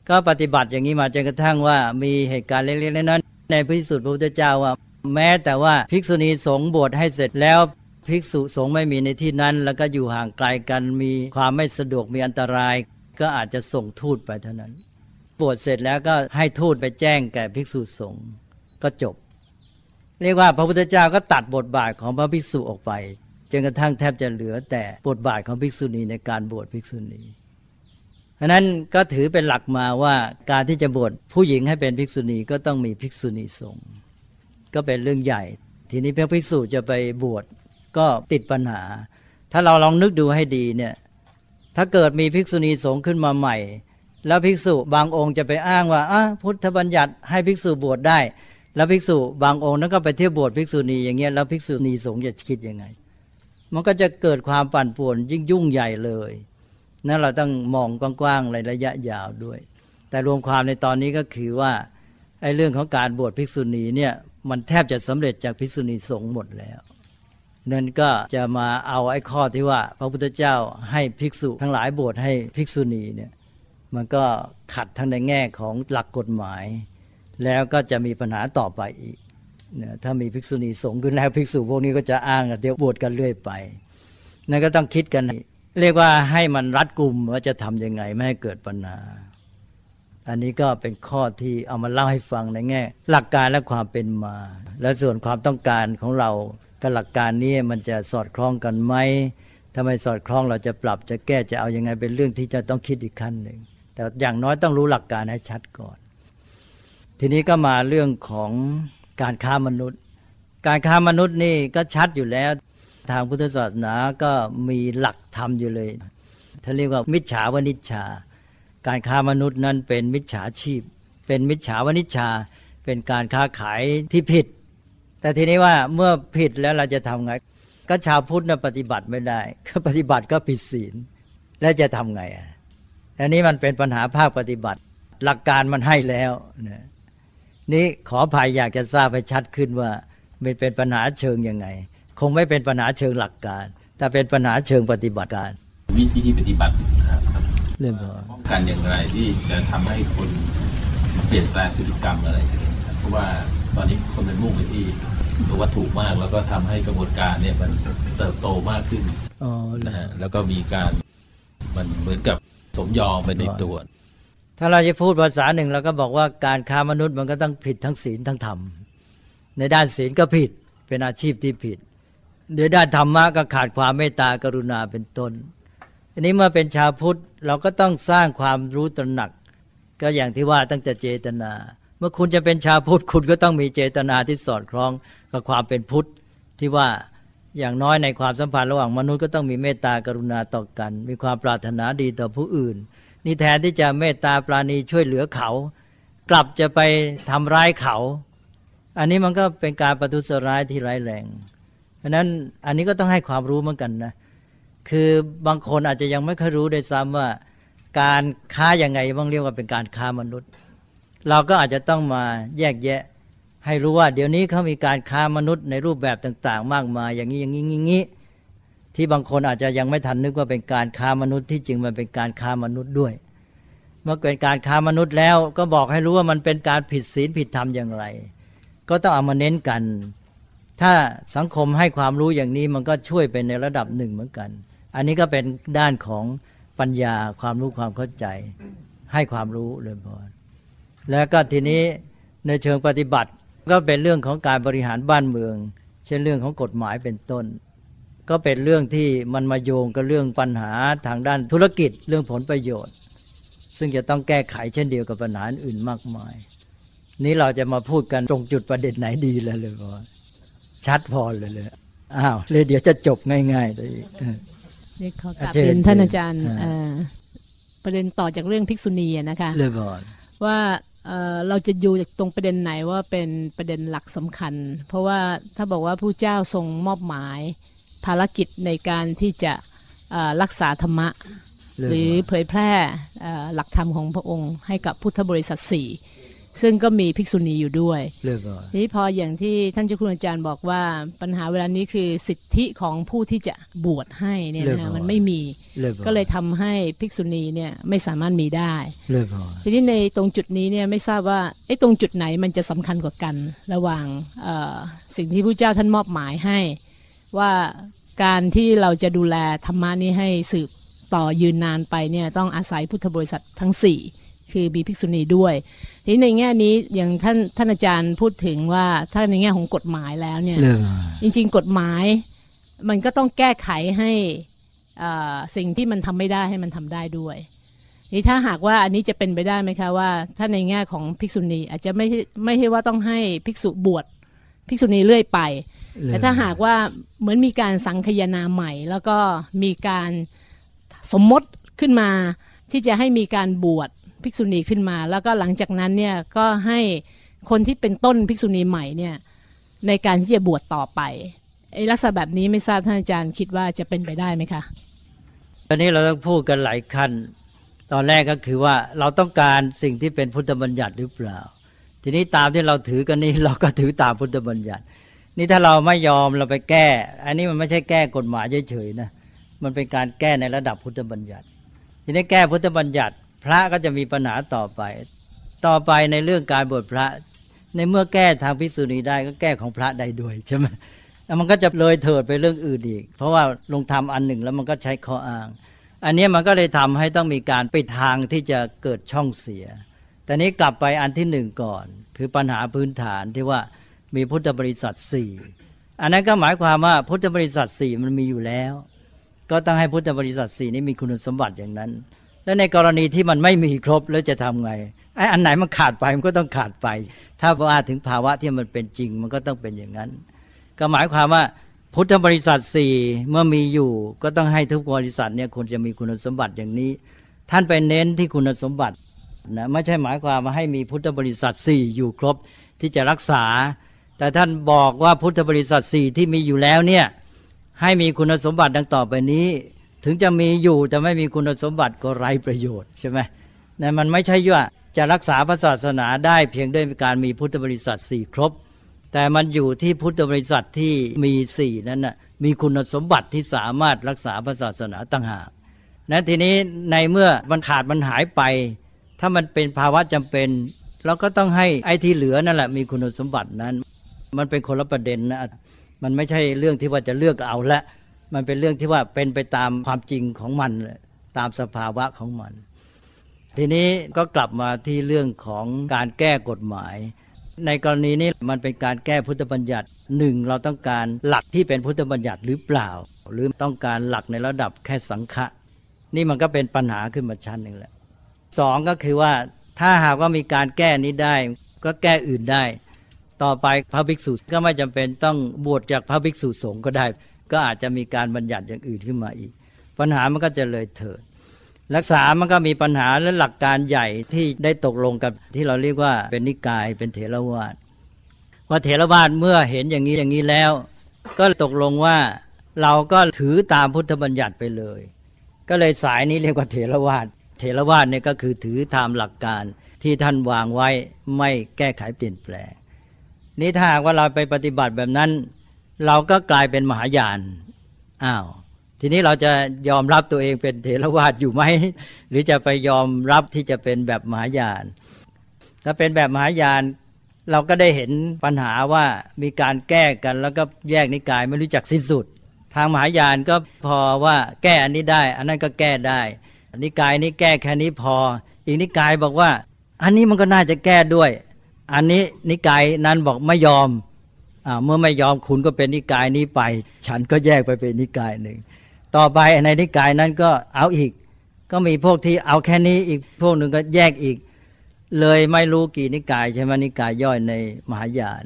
ก็ปฏิบัติอย่างนี้มาจนกระทั่งว่ามีเหตุการณ์เล็กๆน้อยๆในพระสุดพระพุทธเจ้าว่า แม้แต่ว่าภิกษุณีสงฆ์บวชให้เสร็จแล้วภิกษุสงฆ์ไม่มีในที่นั้น แล้วก็อยู่ห่างไกลกันมีความไม่สะดวกมีอันตราย ก็อาจจะส่งทูตไปเท่านั้นบวชเสร็จแล้วก็ให้ทูตไปแจ้งแก่ภิกษุสงฆ์ก็จบ เรียกว่าพระพุทธเจ้าก็ตัดบทบาทของพระภิกษุออกไปจนกระทั่งแทบจะเหลือแต่บทบาทของภิกษุณีในการบวชภิกษุณีเพราะนั้นก็ถือเป็นหลักมาว่าการที่จะบวชผู้หญิงให้เป็นภิกษุณีก็ต้องมีภิกษุณีสงฆ์ ก็เป็นเรื่องใหญ่ ทีนี้พระภิกษุจะไปบวชก็ติดปัญหา ถ้าเราลองนึกดูให้ดีเนี่ยถ้าเกิดมีภิกษุณีสงฆ์ขึ้นมาใหม่ แล้วภิกษุบางองค์จะไปอ้างว่าอะพุทธบัญญัติให้ภิกษุบวชได้ แล้วภิกษุบางองค์นั้นก็ไปเที่ยวบวชภิกษุณีอย่างเงี้ยแล้วภิกษุณีสงฆ์จะคิดยังไง มันก็จะเกิดความปั่นป่วนยิ่งยุ่งใหญ่เลยนั่นเราต้องมองกว้างๆในระยะยาวด้วย แต่รวมความในตอนนี้ก็คือว่าไอ้เรื่องของการบวชภิกษุณีเนี่ย มันแทบจะสำเร็จจากภิกษุณีสงฆ์หมดแล้วนั่นก็จะมาเอาไอ้ข้อที่ว่า พระพุทธเจ้าให้ภิกษุทั้งหลายบวชให้ภิกษุณีเนี่ยมันก็ขัดทั้งในแง่ของหลักกฎหมาย แล้วก็จะมีปัญหาต่อไปอีกเนี่ยถ้ามีภิกษุณีสงฆ์ขึ้นแล้วภิกษุพวกนี้ก็จะอ้างเดี๋ยวบวชกันเรื่อยไปนั่นก็ต้องคิดกัน เรียกว่าให้มันรัดกุมว่าจะทำยังไงไม่ให้เกิดปัญหา อันนี้ก็เป็นข้อที่เอามาเล่าให้ฟังในแง่ หลักการและความเป็นมา และส่วนความต้องการของเรากับหลักการนี้มันจะสอดคล้องกันไหมถ้าไม่สอดคล้องเราจะปรับจะแก้จะเอาอยัางไงเป็นเรื่องที่จะต้องคิดอีกขั้นหนึ่ง แต่อย่างน้อยต้องรู้หลักการให้ชัดก่อน ทีนี้ก็มาเรื่องของการค้ามนุษย์ การค้ามนุษย์นี่ก็ชัดอยู่แล้ว ทางพุทธศาสนาก็มีหลักธรรมอยู่เลยท่านเรียกว่ามิจฉาวนิชชา การค้ามนุษย์นั้นเป็นมิจฉาชีพ เป็นมิจฉาวนิชา เป็นการค้าขายที่ผิด แต่ทีนี้ว่าเมื่อผิดแล้วเราจะทำไง ก็ชาวพุทธนะปฏิบัติไม่ได้ก็ปฏิบัติก็ผิดศีล แล้วจะทำไงอะอันนี้มันเป็นปัญหาภาคปฏิบัติ หลักการมันให้แล้วนะนี่ขอภายอยากจะทราบให้ชัดขึ้นว่ามันเป็นปัญหาเชิงยังไง คงไม่เป็นปัญหาเชิงหลักการ แต่เป็นปัญหาเชิงปฏิบัติการ วิธีที่ปฏิบัติ ครับเรื่องพอป้องกันอย่างไรที่จะทำให้คนเปลี่ยนแปลงพฤติกรรมอะไรอย่างเงี้ยครับเพราะว่าตอนนี้คนเป็นมุ่งไปที่ตัววัตถุมากแล้วก็ทำให้กระบวนการเนี่ยมันเติบโตมากขึ้นอ๋อนะฮะแล้วก็มีการมันเหมือนกับสมยอมไปในตัว ถ้าเราจะพูดภาษาหนึ่งเราก็บอกว่าการค้ามนุษย์มันก็ต้องผิดทั้งศีลทั้งธรรม ในด้านศีลก็ผิดเป็นอาชีพที่ผิดในด้านธรรมะก็ขาดความเมตตากรุณาเป็นต้น อันนี้เมื่อเป็นชาวพุทธเราก็ต้องสร้างความรู้ตระหนัก ก็อย่างที่ว่าตั้งแต่เจตนา เมื่อคุณจะเป็นชาวพุทธคุณก็ต้องมีเจตนาที่สอดคล้องกับความเป็นพุทธที่ว่าอย่างน้อยในความสัมพันธ์ระหว่างมนุษย์ก็ต้องมีเมตตากรุณาต่อกัน มีความปรารถนาดีต่อผู้อื่น นี่แทนที่จะเมตตาปราณีช่วยเหลือเขา กลับจะไปทำร้ายเขา อันนี้มันก็เป็นการประทุษร้ายที่ร้ายแรงเพราะนั้นอันนี้ก็ต้องให้ความรู้เหมือนกันนะ คือบางคนอาจจะยังไม่เคยรู้ด้วยซ้ำว่า การค้าอย่างไงบ้างเรียกว่าเป็นการค้ามนุษย์ เราก็อาจจะต้องมาแยกแยะ ให้รู้ว่า เดี๋ยวนี้เขามีการค้ามนุษย์ในรูปแบบต่าง ๆ มากมาย อย่างนี้อย่างนี้อย่างนี้ที่บางคนอาจจะยังไม่ทันนึกว่าเป็นการค้ามนุษย์ที่จริงมันเป็นการค้ามนุษย์ด้วย เมื่อเป็นการค้ามนุษย์แล้ว ก็บอกให้รู้ว่ามันเป็นการผิดศีลผิดธรรมอย่างไร ก็ต้องเอามาเน้นกัน ถ้าสังคมให้ความรู้อย่างนี้มันก็ช่วยไปในระดับหนึ่งเหมือนกัน อันนี้ก็เป็นด้านของปัญญาความรู้ความเข้าใจ ให้ความรู้เลยพอแล้วก็ทีนี้ในเชิงปฏิบัติก็เป็นเรื่องของการบริหารบ้านเมือง เช่นเรื่องของกฎหมายเป็นต้น ก็เป็นเรื่องที่มันมาโยงกับเรื่องปัญหาทางด้านธุรกิจเรื่องผลประโยชน์ ซึ่งจะต้องแก้ไขเช่นเดียวกับปัญหาอื่นมากมาย นี้เราจะมาพูดกันตรงจุดประเด็นไหนดีแล้วเลยพอชัดพอเลยเลยอ้าวเลยเดี๋ยวจะจบง่ายๆเลย เรียกขอกราบเชิญเรียนท่านเชิญอาจารย์อ่าเอ่อประเด็นต่อจากเรื่องภิกษุณีอะนะคะเลยพอว่าเอ่อเราจะอยู่จากตรงประเด็นไหนว่าเป็นประเด็นหลักสำคัญ เพราะว่าถ้าบอกว่าผู้เจ้าทรงมอบหมาย ภารกิจในการที่จะเอ่อรักษาธรรมะ หรือเผยแพร่เอ่อหลักธรรมของพระองค์ ให้กับพุทธบริษัทสี่ ซึ่งก็มีภิกษุณีอยู่ด้วยเลยพอทีนี้พออย่างที่ท่านเจ้าคุณอาจารย์บอกว่าปัญหาเวลานี้คือสิทธิของผู้ที่จะบวชให้เนี่ยนะคะมันไม่มีเลยพอก็เลยทำให้ภิกษุณีเนี่ยไม่สามารถมีได้เลยพอทีนี้ในตรงจุดนี้เนี่ยไม่ทราบว่าไอ้ตรงจุดไหนมันจะสำคัญกว่ากัน ระหว่างเอ่อสิ่งที่พระเจ้าท่านมอบหมายให้ ว่าการที่เราจะดูแลธรรมะนี้ให้สืบต่อยืนนานไปเนี่ยต้องอาศัยพุทธบริษัททั้ง4 คือมีภิกษุณีด้วยทีนี้ในแง่นี้อย่างท่านท่านอาจารย์พูดถึงว่าถ้าในแง่ของกฎหมายแล้วเนี่ยเลยพอจริง ๆ กฎหมาย มันก็ต้องแก้ไขให้อ่าสิ่งที่มันทำไม่ได้ให้มันทำได้ด้วยนี่ถ้าหากว่าอันนี้จะเป็นไปได้ไหมคะว่าถ้าในแง่ของภิกษุณีอาจจะไม่ใช่ไม่ใช่ว่าต้องให้ภิกษุบวชภิกษุณีเรื่อยไปแต่ถ้าหากว่าเหมือนมีการสังคายนาใหม่ แล้วก็มีการสมมติขึ้นมาที่จะให้มีการบวช ภิกษุณีขึ้นมา แล้วก็หลังจากนั้นเนี่ยก็ให้คนที่เป็นต้นภิกษุณีใหม่เนี่ยในการที่จะบวชต่อไปไอ้ลักษณะแบบนี้ไม่ทราบท่านอาจารย์คิดว่าจะเป็นไปได้ไหมคะตอนนี้เราต้องพูดกันหลายขั้น ตอนแรกก็คือว่าเราต้องการสิ่งที่เป็นพุทธบัญญัติหรือเปล่า ทีนี้ตามที่เราถือกันนี้เราก็ถือตามพุทธบัญญัติ นี่ถ้าเราไม่ยอมเราไปแก้ อันนี้มันไม่ใช่แก้กฎหมายเฉยๆนะ มันเป็นการแก้ในระดับพุทธบัญญัติ ทีนี้แก้พุทธบัญญัติ ระก็จะมีปัญหาต่อไป ต่อไปในเรื่องการบวชพระ ในเมื่อแก้ทางพิกษุณีได้ก็แก้ของพระได้ด้วยใช่ไหมแล้วมันก็จะเลยเถิดไปเรื่องอื่นอีก เพราะว่าลงทำอันหนึ่งแล้วมันก็ใช้ข้ออ้าง อันนี้มันก็เลยทำให้ต้องมีการปิดทางที่จะเกิดช่องเสีย แต่นี้กลับไปอันที่หนึ่งก่อน คือปัญหาพื้นฐานที่ว่ามีพุทธบริษัทสี่อันนั้นก็หมายความว่าพุทธบริษัทสี่มันมีอยู่แล้ว ก็ต้องให้พุทธบริษัทสี่นี้มีคุณสมบัติอย่างนั้น และในกรณีที่มันไม่มีครบแล้วจะทำไงไอ้อันไหนมันขาดไปมันก็ต้องขาดไป ถ้าว่าถึงภาวะที่มันเป็นจริง มันก็ต้องเป็นอย่างนั้น ก็หมายความว่าพุทธบริษัทสี่เมื่อมีอยู่ก็ต้องให้ทุกบริษัทเนี่ยควรจะมีคุณสมบัติอย่างนี้ ท่านไปเน้นที่คุณสมบัตินะไม่ใช่หมายความว่าให้มีพุทธบริษัทสี่อยู่ครบที่จะรักษา แต่ท่านบอกว่าพุทธบริษัทสี่ที่มีอยู่แล้วเนี่ยให้มีคุณสมบัติดังต่อไปนี้ ถึงจะมีอยู่แต่ไม่มีคุณสมบัติก็ไร้ประโยชน์ใช่ไหมนะมันไม่ใช่ว่าจะรักษาพระศาสนาได้เพียงด้วยการมีพุทธบริษัทสี่ครบ แต่มันอยู่ที่พุทธบริษัทที่มีสี่นั้นนะมีคุณสมบัติที่สามารถรักษาพระศาสนาต่างหากนะทีนี้ในเมื่อมันขาดมันหายไป ถ้ามันเป็นภาวะจำเป็นเราก็ต้องให้ไอ้ที่เหลือนั่นแหละมีคุณสมบัตินั้น มันเป็นคนละประเด็นนะมันไม่ใช่เรื่องที่ว่าจะเลือกเอาละ มันเป็นเรื่องที่ว่าเป็นไปตามความจริงของมันเลยตามสภาวะของมัน ทีนี้ก็กลับมาที่เรื่องของการแก้กฎหมาย ในกรณีนี้มันเป็นการแก้พุทธบัญญัติหนึ่งเราต้องการหลักที่เป็นพุทธบัญญัติหรือเปล่า หรือต้องการหลักในระดับแค่สังฆะนี่มันก็เป็นปัญหาขึ้นมาชั้นหนึ่งแหละสองก็คือว่าถ้าหากว่ามีการแก้นี้ได้ ก็แก้อื่นได้ ต่อไปพระภิกษุก็ไม่จำเป็นต้องบวชจากพระภิกษุสงฆ์ก็ได้ ก็อาจจะมีการบัญญัติอย่างอื่นขึ้นมาอีก ปัญหามันก็จะเลยเถิดรักษามันก็มีปัญหาและหลักการใหญ่ที่ได้ตกลงกับที่เราเรียกว่าเป็นนิกายเป็นเถรวาทว่าเถรวาทเมื่อเห็นอย่างนี้อย่างนี้แล้ว ก็ตกลงว่าเราก็ถือตามพุทธบัญญัติไปเลย ก็เลยสายนี้เรียกว่าเถรวาทเถรวาทเนี่ยก็คือถือตามหลักการที่ท่านวางไว้ไม่แก้ไขเปลี่ยนแปลงนี่ถ้าหากว่าเราไปปฏิบัติแบบนั้น เราก็กลายเป็นมหายานอ้าวทีนี้เราจะยอมรับตัวเองเป็นเถรวาทอยู่ไหม หรือจะไปยอมรับที่จะเป็นแบบมหายาน ถ้าเป็นแบบมหายาน เราก็ได้เห็นปัญหาว่ามีการแก้กันแล้วก็แยกนิกายไม่รู้จักสิ้นสุด ทางมหายานก็พอว่าแก้อันนี้ได้ อันนั้นก็แก้ได้นิกายนี้แก้แค่นี้พอ อีกนิกายบอกว่า อันนี้มันก็น่าจะแก้ด้วย อันนี้นิกายนั้นบอกไม่ยอม เมื่อไม่ยอมคุณก็เป็นนิกายนี้ไป ฉันก็แยกไปเป็นนิกายหนึ่ง ต่อไปในนิกายนั้นก็เอาอีก ก็มีพวกที่เอาแค่นี้อีกพวกหนึ่งก็แยกอีก เลยไม่รู้กี่นิกายใช่ไหมนิกายย่อยในมหายาน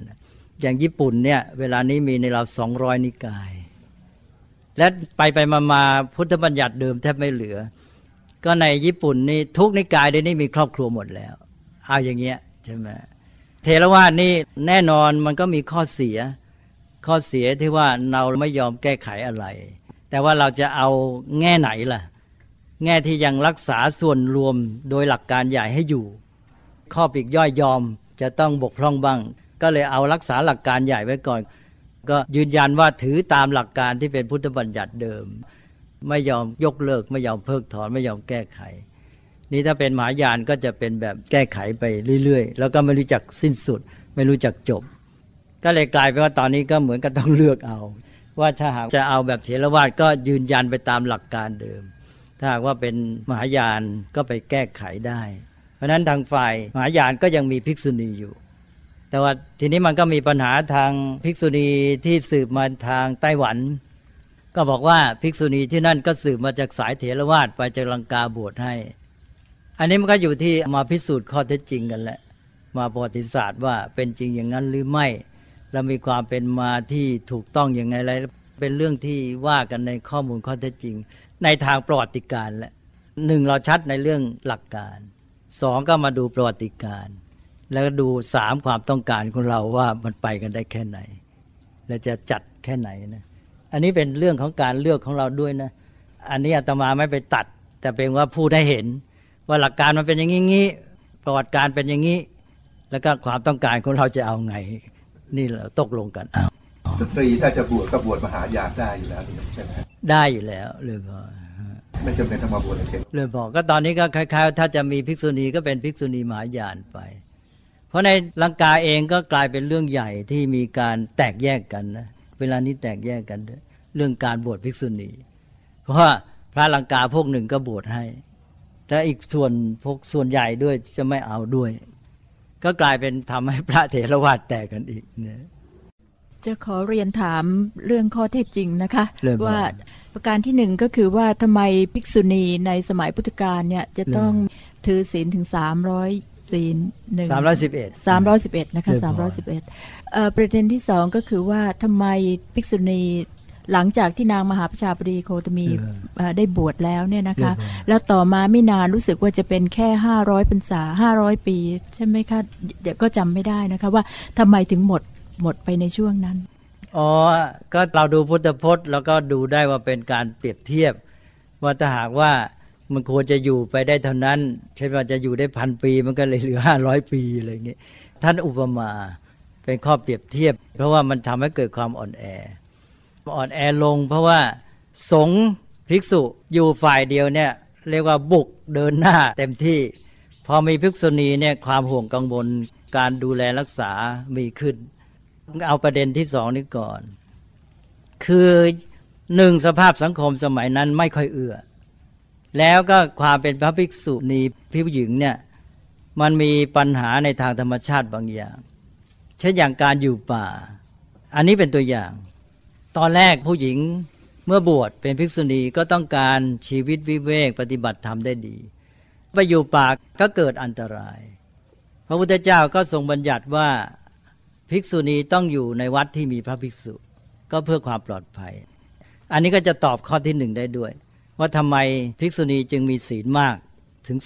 อย่างญี่ปุ่นเนี่ยเวลานี้มีในเราสองร้อยนิกาย และไปไปมามาพุทธบัญญัติเดิมแทบไม่เหลือ ก็ในญี่ปุ่นนี่ทุกนิกายเดี๋ยวนี้มีครอบครัวหมดแล้ว เอาอย่างเงี้ยใช่ไหม เทรวาสนี่แน่นอนมันก็มีข้อเสีย ข้อเสียที่ว่าเราไม่ยอมแก้ไขอะไร แต่ว่าเราจะเอาแง่ไหนล่ะ แง่ที่ยังรักษาส่วนรวมโดยหลักการใหญ่ให้อยู่ ข้อปลีกย่อยยอมจะต้องบกพร่องบ้าง ก็เลยเอารักษาหลักการใหญ่ไว้ก่อน ก็ยืนยันว่าถือตามหลักการที่เป็นพุทธบัญญัติเดิม ไม่ยอมยกเลิก ไม่ยอมเพิกถอนไม่ยอมแก้ไข นี่ถ้าเป็นมหายานก็จะเป็นแบบแก้ไขไปเรื่อยๆ แล้วก็ไม่รู้จักสิ้นสุด ไม่รู้จักจบ ก็เลยกลายเป็นว่าตอนนี้ก็เหมือนกับต้องเลือกเอา ว่าถ้าหากจะเอาแบบเถรวาทก็ยืนยันไปตามหลักการเดิม ถ้าหากว่าเป็นมหายานก็ไปแก้ไขได้ เพราะฉะนั้นทางฝ่ายมหายานก็ยังมีภิกษุณีอยู่ แต่ว่าทีนี้มันก็มีปัญหาทางภิกษุณีที่สืบมาทางไต้หวันก็บอกว่าภิกษุณีที่นั่นก็สืบมาจากสายเถรวาทไปจากลังกาบวชให้ อันนี้มันก็อยู่ที่มาพิสูจน์ข้อเท็จจริงกันแหละ มาประวัติศาสตร์ว่าเป็นจริงอย่างนั้นหรือไม่ แล้วมีความเป็นมาที่ถูกต้องอย่างไงอะไรเป็นเรื่องที่ว่ากันในข้อมูลข้อเท็จจริง ในทางประวัติการแหละหนึ่งเราชัดในเรื่องหลักการสองก็มาดูประวัติการ แล้วดูสามความต้องการของเราว่ามันไปกันได้แค่ไหน และจะจัดแค่ไหนนะอันนี้เป็นเรื่องของการเลือกของเราด้วยนะ อันนี้อาตมาไม่ไปตัด แต่เป็นว่าพูดให้เห็น ว่าหลักการมันเป็นอย่างนี้ประวัติการเป็นอย่างนี้ แล้วก็ความต้องการของเราจะเอาไง นี่เราตกลงกันเอาสตรีถ้าจะบวชก็บวชมหายานได้อยู่แล้วนี่ใช่ไหมได้อยู่แล้วเลยพอไม่จำเป็นต้องมาบวชในเทศเลยพอก็ตอนนี้ก็คล้ายๆ ถ้าจะมีภิกษุณีก็เป็นภิกษุณีมหายานไป เพราะในลังกาเองก็กลายเป็นเรื่องใหญ่ที่มีการแตกแยกกันนะเวลานี้แตกแยกกันด้วยเรื่องการบวชภิกษุณี เพราะว่าพระลังกาพวกหนึ่งก็บวชให้ แต่อีกส่วนพวกส่วนใหญ่ด้วยจะไม่เอาด้วย ก็กลายเป็นทำให้พระเถรวาทแตกกันอีกนะจะขอเรียนถามเรื่องข้อเท็จจริงนะคะเรื่องอะไรว่าประการที่หนึ่งก็คือว่าทำไมภิกษุณีในสมัยพุทธกาลเนี่ยจะต้องถือศีลถึง 300ศีลหนึ่งสามร้อยสิบเอ็ดสามร้อยสิบเอ็ดนะคะเรียบร้สามร้ออยยสิบเอ็ดประเด็นที่สองก็คือว่าทำไมภิกษุณี หลังจากที่นางมหาประชาบดีโคตมีเอ่อได้บวชแล้วเนี่ยนะคะ แล้วต่อมาไม่นานรู้สึกว่าจะเป็นแค่ห้าร้อยพรรษาห้าร้อยปี ใช่ไหมคะเดี๋ยวก็จำไม่ได้นะคะว่าทำไมถึงหมดหมดไปในช่วงนั้น อ๋อ ก็เราดูพุทธพจน์ แล้วก็ดูได้ว่าเป็นการเปรียบเทียบ ว่าถ้าหากว่ามันควรจะอยู่ไปได้เท่านั้นใช่ว่าจะอยู่ได้พันปีมันก็เลยเหลือห้าร้อยปีอะไรอย่างนี้ท่านอุปมาเป็นข้อเปรียบเทียบ เพราะว่ามันทำให้เกิดความอ่อนแอ อ่อนแอลง เพราะว่าสงฆ์ภิกษุอยู่ฝ่ายเดียวเนี่ยเรียกว่าบุกเดินหน้าเต็มที่ พอมีภิกษุณีเนี่ยความห่วงกังวลการดูแลรักษามีขึ้น เอาประเด็นที่สองนี้ก่อน คือหนึ่งสภาพสังคมสมัยนั้นไม่ค่อยเอื้อแล้วก็ความเป็นพระภิกษุณีผู้หญิงเนี่ยมันมีปัญหาในทางธรรมชาติบางอย่าง เช่นอย่างการอยู่ป่า อันนี้เป็นตัวอย่าง ตอนแรกผู้หญิงเมื่อบวชเป็นภิกษุณีก็ต้องการชีวิตวิเวกปฏิบัติธรรมได้ดี ไปอยู่ป่าก็เกิดอันตราย พระพุทธเจ้าก็ทรงบัญญัติว่าภิกษุณีต้องอยู่ในวัดที่มีพระภิกษุ ก็เพื่อความปลอดภัย อันนี้ก็จะตอบข้อที่หนึ่งได้ด้วย ว่าทำไมภิกษุณีจึงมีศีลมากถึง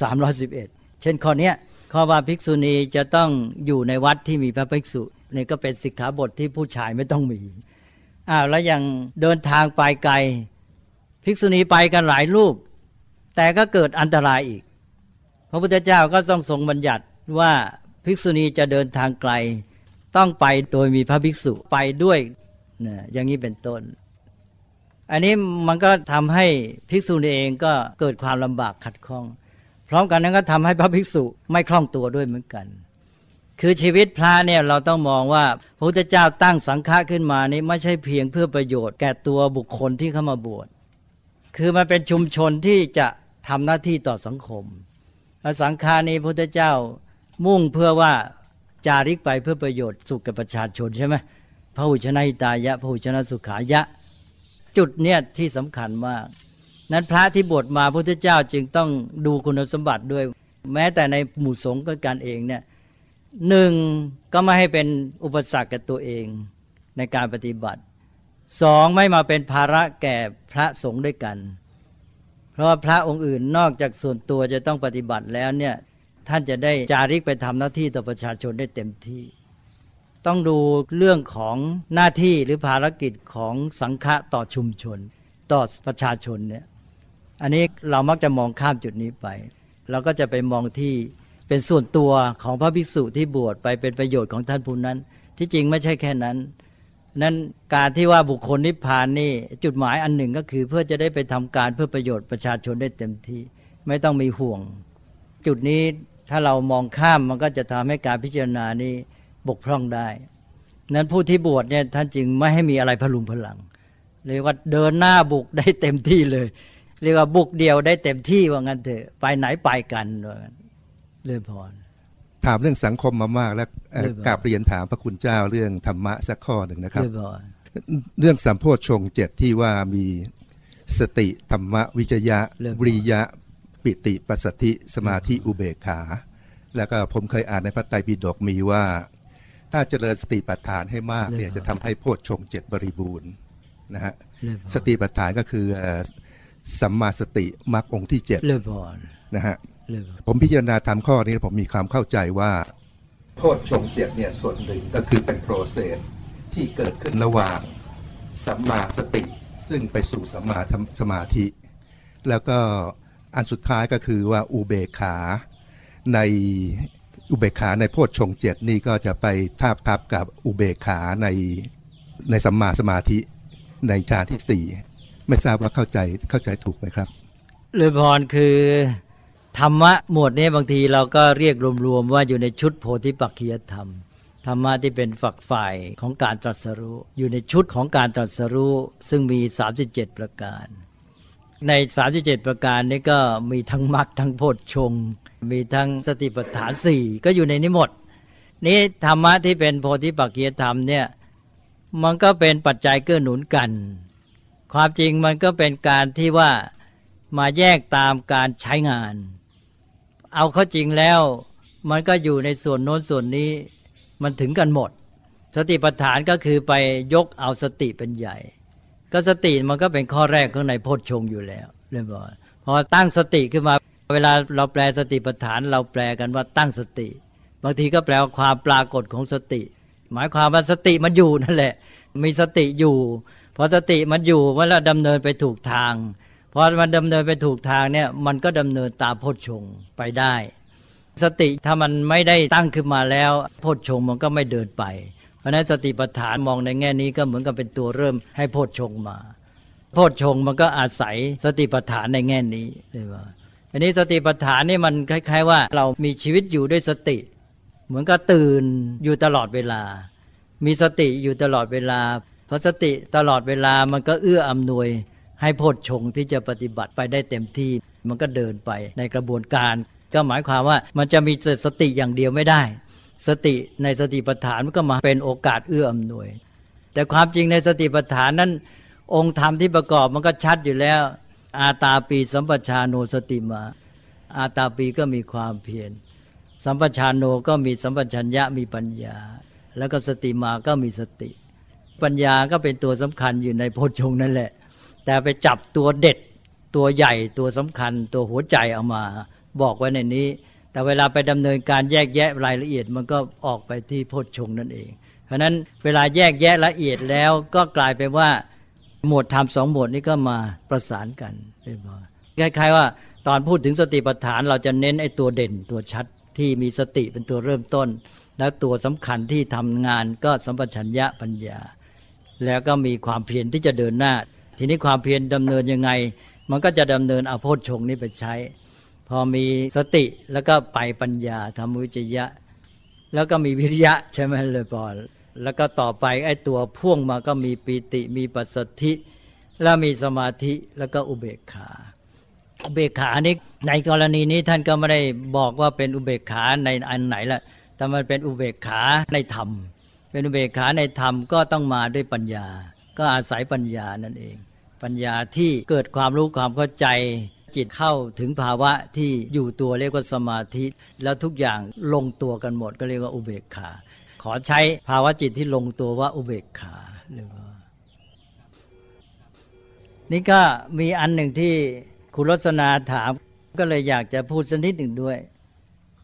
311 เช่นข้อนี้ข้อว่าภิกษุณีจะต้องอยู่ในวัดที่มีพระภิกษุนี่ก็เป็นสิกขาบทที่ผู้ชายไม่ต้องมี อ้าวแล้วยังเดินทางไปไกล ภิกษุณีไปกันหลายรูป แต่ก็เกิดอันตรายอีก พระพุทธเจ้าก็ต้องทรงบัญญัติว่าภิกษุณีจะเดินทางไกล ต้องไปโดยมีพระภิกษุไปด้วยนะอย่างนี้เป็นต้น อันนี้มันก็ทำให้ภิกษุณีเองก็เกิดความลำบากขัดข้อง พร้อมกันนั้นก็ทำให้พระภิกษุไม่คล่องตัวด้วยเหมือนกัน คือชีวิตพระเนี่ยเราต้องมองว่าพระพุทธเจ้าตั้งสังฆะขึ้นมานี่ไม่ใช่เพียงเพื่อประโยชน์แก่ตัวบุคคลที่เข้ามาบวช คือมันเป็นชุมชนที่จะทำหน้าที่ต่อสังคมสังฆานี้พระพุทธเจ้ามุ่งเพื่อว่าจาริกไปเพื่อประโยชน์สุขกับประชาชนใช่ไหมพระหุชนะหิตายะพระหุชนะสุขายะ จุดเนี่ยที่สำคัญมาก นั้นพระที่บวชมาพระพุทธเจ้าจึงต้องดูคุณสมบัติด้วย แม้แต่ในหมู่สงฆ์ก็การเองเนี่ย หนึ่งก็ไม่ให้เป็นอุปสรรคกับตัวเองในการปฏิบัติสองไม่มาเป็นภาระแก่พระสงฆ์ด้วยกัน เพราะว่าพระองค์อื่นนอกจากส่วนตัวจะต้องปฏิบัติแล้วเนี่ยท่านจะได้จาริกไปทำหน้าที่ต่อประชาชนได้เต็มที่ ต้องดูเรื่องของหน้าที่หรือภารกิจของสังฆะต่อชุมชน ต่อประชาชนเนี่ยอันนี้เรามักจะมองข้ามจุดนี้ไป เราก็จะไปมองที่ เป็นส่วนตัวของพระภิกษุที่บวชไปเป็นประโยชน์ของท่านผู้นั้น ที่จริงไม่ใช่แค่นั้นนั้นการที่ว่าบุคคลนิพพานนี่จุดหมายอันหนึ่งก็คือ เพื่อจะได้ไปทำการเพื่อประโยชน์ประชาชนได้เต็มที่ ไม่ต้องมีห่วง จุดนี้ถ้าเรามองข้ามมันก็จะทำให้การพิจารณานี้บกพร่องได้ นั้นผู้ที่บวชเนี่ยท่านจึงไม่ให้มีอะไรพลุงพลังเรียกว่าเดินหน้าบุกได้เต็มที่เลย เรียกว่าบุกเดียวได้เต็มที่ว่างั้นเถอะไปไหนไปกันว่างั้น เรื่อพรถามเรื่องสังคมมามาก แล้วเอ่อเรื่องอะไรกราบเรียนถามพระคุณเจ้าเรื่องธรรมะสักข้อหนึ่งนะครับ เรื่อพรเรื่องสัมโพชฌงค์เจ็ดที่ว่ามีสติธรรมะวิจยะเรื่องวิริยะปิติปัสสธิสมาธิอุเบกขา แล้วก็ผมเคยอ่านในพระไตรปิฎกมีว่า ถ้าเจริญสติปัฏฐานให้มากเนี่ยจะทำให้โพชฌงค์เจ็ดบริบูรณ์นะฮะเรื่อพรสติปัฏฐานก็คือเอ่อสัมมาสติมรรคองค์ที่เจ็ดเรื่อพรนะฮะเรื่อพร ผมพิจารณาทำข้อนี้แล้วผมมีความเข้าใจว่า โทษชงเจ็ดเนี่ยส่วนหนึ่งก็คือเป็นโปรเซสที่เกิดขึ้นระหว่างสัมมาสติ ซึ่งไปสู่สัมมาสมาธิ แล้วก็อันสุดท้ายก็คือว่าอุเบกขาในอุเบกขาในโพชฌงค์เจ็ดนี่ก็จะไปทาบทับกับอุเบกขาในในสัมมาสมาธิในฌานที่สี่ไม่ทราบว่าเข้าใจเข้าใจถูกไหมครับเรื่อพรคือ ธรรมะหมวดนี้บางทีเราก็เรียกรวมๆว่าอยู่ในชุดโพธิปักขียธรรม ธรรมะที่เป็นฝักฝ่ายของการตรัสรู้ อยู่ในชุดของการตรัสรู้ซึ่งมี 37 ประการ ใน 37 ประการนี้ก็มีทั้งมรรคทั้งโพชฌงมีทั้งสติปัฏฐานสี่ก็อยู่ในนี้หมด นี้ธรรมะที่เป็นโพธิปักขียธรรมเนี่ยมันก็เป็นปัจจัยเกื้อหนุนกัน ความจริงมันก็เป็นการที่ว่ามาแยกตามการใช้งาน เอาเข้าจริงแล้ว มันก็อยู่ในส่วนโน้นส่วนนี้มันถึงกันหมด สติปัฏฐานก็คือไปยกเอาสติเป็นใหญ่ ก็สติมันก็เป็นข้อแรกข้างในโพชฌงอยู่แล้วเรียบร้อยพอตั้งสติขึ้นมา เวลาเราแปลสติปัฏฐาน เราแปลกันว่าตั้งสติ บางทีก็แปลว่าความปรากฏของสติ หมายความว่าสติมันอยู่นั่นแหละ มีสติอยู่พอสติมันอยู่เมื่อเราดำเนินไปถูกทาง พอมันดำเนินไปถูกทางเนี่ยมันก็ดำเนินตามโพชฌงไปได้ สติถ้ามันไม่ได้ตั้งขึ้นมาแล้วโพชฌงมันก็ไม่เดินไป เพราะนั้นสติปัฏฐานมองในแง่นี้ก็เหมือนกับเป็นตัวเริ่มให้โพชฌงมา โพชฌงมันก็อาศัยสติปัฏฐานในแง่นี้เลยว่าอันนี้สติปัฏฐานนี่มันคล้าย ๆ ว่าเรามีชีวิตอยู่ด้วยสติ เหมือนกับตื่นอยู่ตลอดเวลา มีสติอยู่ตลอดเวลา เพราะสติตลอดเวลามันก็เอื้ออำนวย ให้โพชฌงที่จะปฏิบัติไปได้เต็มที่ มันก็เดินไปในกระบวนการ ก็หมายความว่ามันจะมีสติอย่างเดียวไม่ได้ สติในสติปัฏฐานมันก็มาเป็นโอกาสเอื้ออำนวย แต่ความจริงในสติปัฏฐานนั้น องค์ธรรมที่ประกอบมันก็ชัดอยู่แล้ว อาตาปีสัมปชาโนสติมา อาตาปีก็มีความเพียรสัมปชานโนก็มีสัมปชัญญะมีปัญญา แล้วก็สติมาก็มีสติ ปัญญาก็เป็นตัวสำคัญอยู่ในโพชฌงนั่นแหละ แต่ไปจับตัวเด็ด ตัวใหญ่ตัวสำคัญ ตัวหัวใจเอามา บอกไว้ในนี้ แต่เวลาไปดำเนินการแยกแยะรายละเอียดมันก็ออกไปที่โพชฌงนั่นเอง เพราะนั้นเวลาแยกแยะละเอียดแล้วก็กลายเป็นว่าหมวดธรรมสองหมวดนี้ก็มาประสานกันเรียบร้อยคล้ายๆว่าตอนพูดถึงสติปัฏฐานเราจะเน้นไอ้ตัวเด่นตัวชัดที่มีสติเป็นตัวเริ่มต้น แล้วตัวสำคัญที่ทำงานก็สัมปชัญญะปัญญา แล้วก็มีความเพียรที่จะเดินหน้า ทีนี้ความเพียรดำเนินยังไง มันก็จะดำเนินเอาโพชฌงนี้ไปใช้ พอมีสติแล้วก็ไปปัญญาธรรมวิจยะ แล้วก็มีวิริยะใช่ไหมเลยปอแล้วก็ต่อไปไอ้ตัวพ่วงมาก็มีปีติมีปัสสธิ แล้วมีสมาธิแล้วก็อุเบกขาอุเบกขานี้ในกรณีนี้ท่านก็ไม่ได้บอกว่าเป็นอุเบกขาในอันไหนละแต่มันเป็นอุเบกขาในธรรม เป็นอุเบกขาในธรรมก็ต้องมาด้วยปัญญา ก็อาศัยปัญญานั่นเอง ปัญญาที่เกิดความรู้ความเข้าใจ จิตเข้าถึงภาวะที่อยู่ตัวเรียกว่าสมาธิ แล้วทุกอย่างลงตัวกันหมดก็เรียกว่าอุเบกขา ขอใช้ภาวะจิตที่ลงตัวว่าอุเบกขาเรียกว่านี่ก็มีอันหนึ่งที่คุณรสนาถามก็เลยอยากจะพูดสักนิดหนึ่งด้วย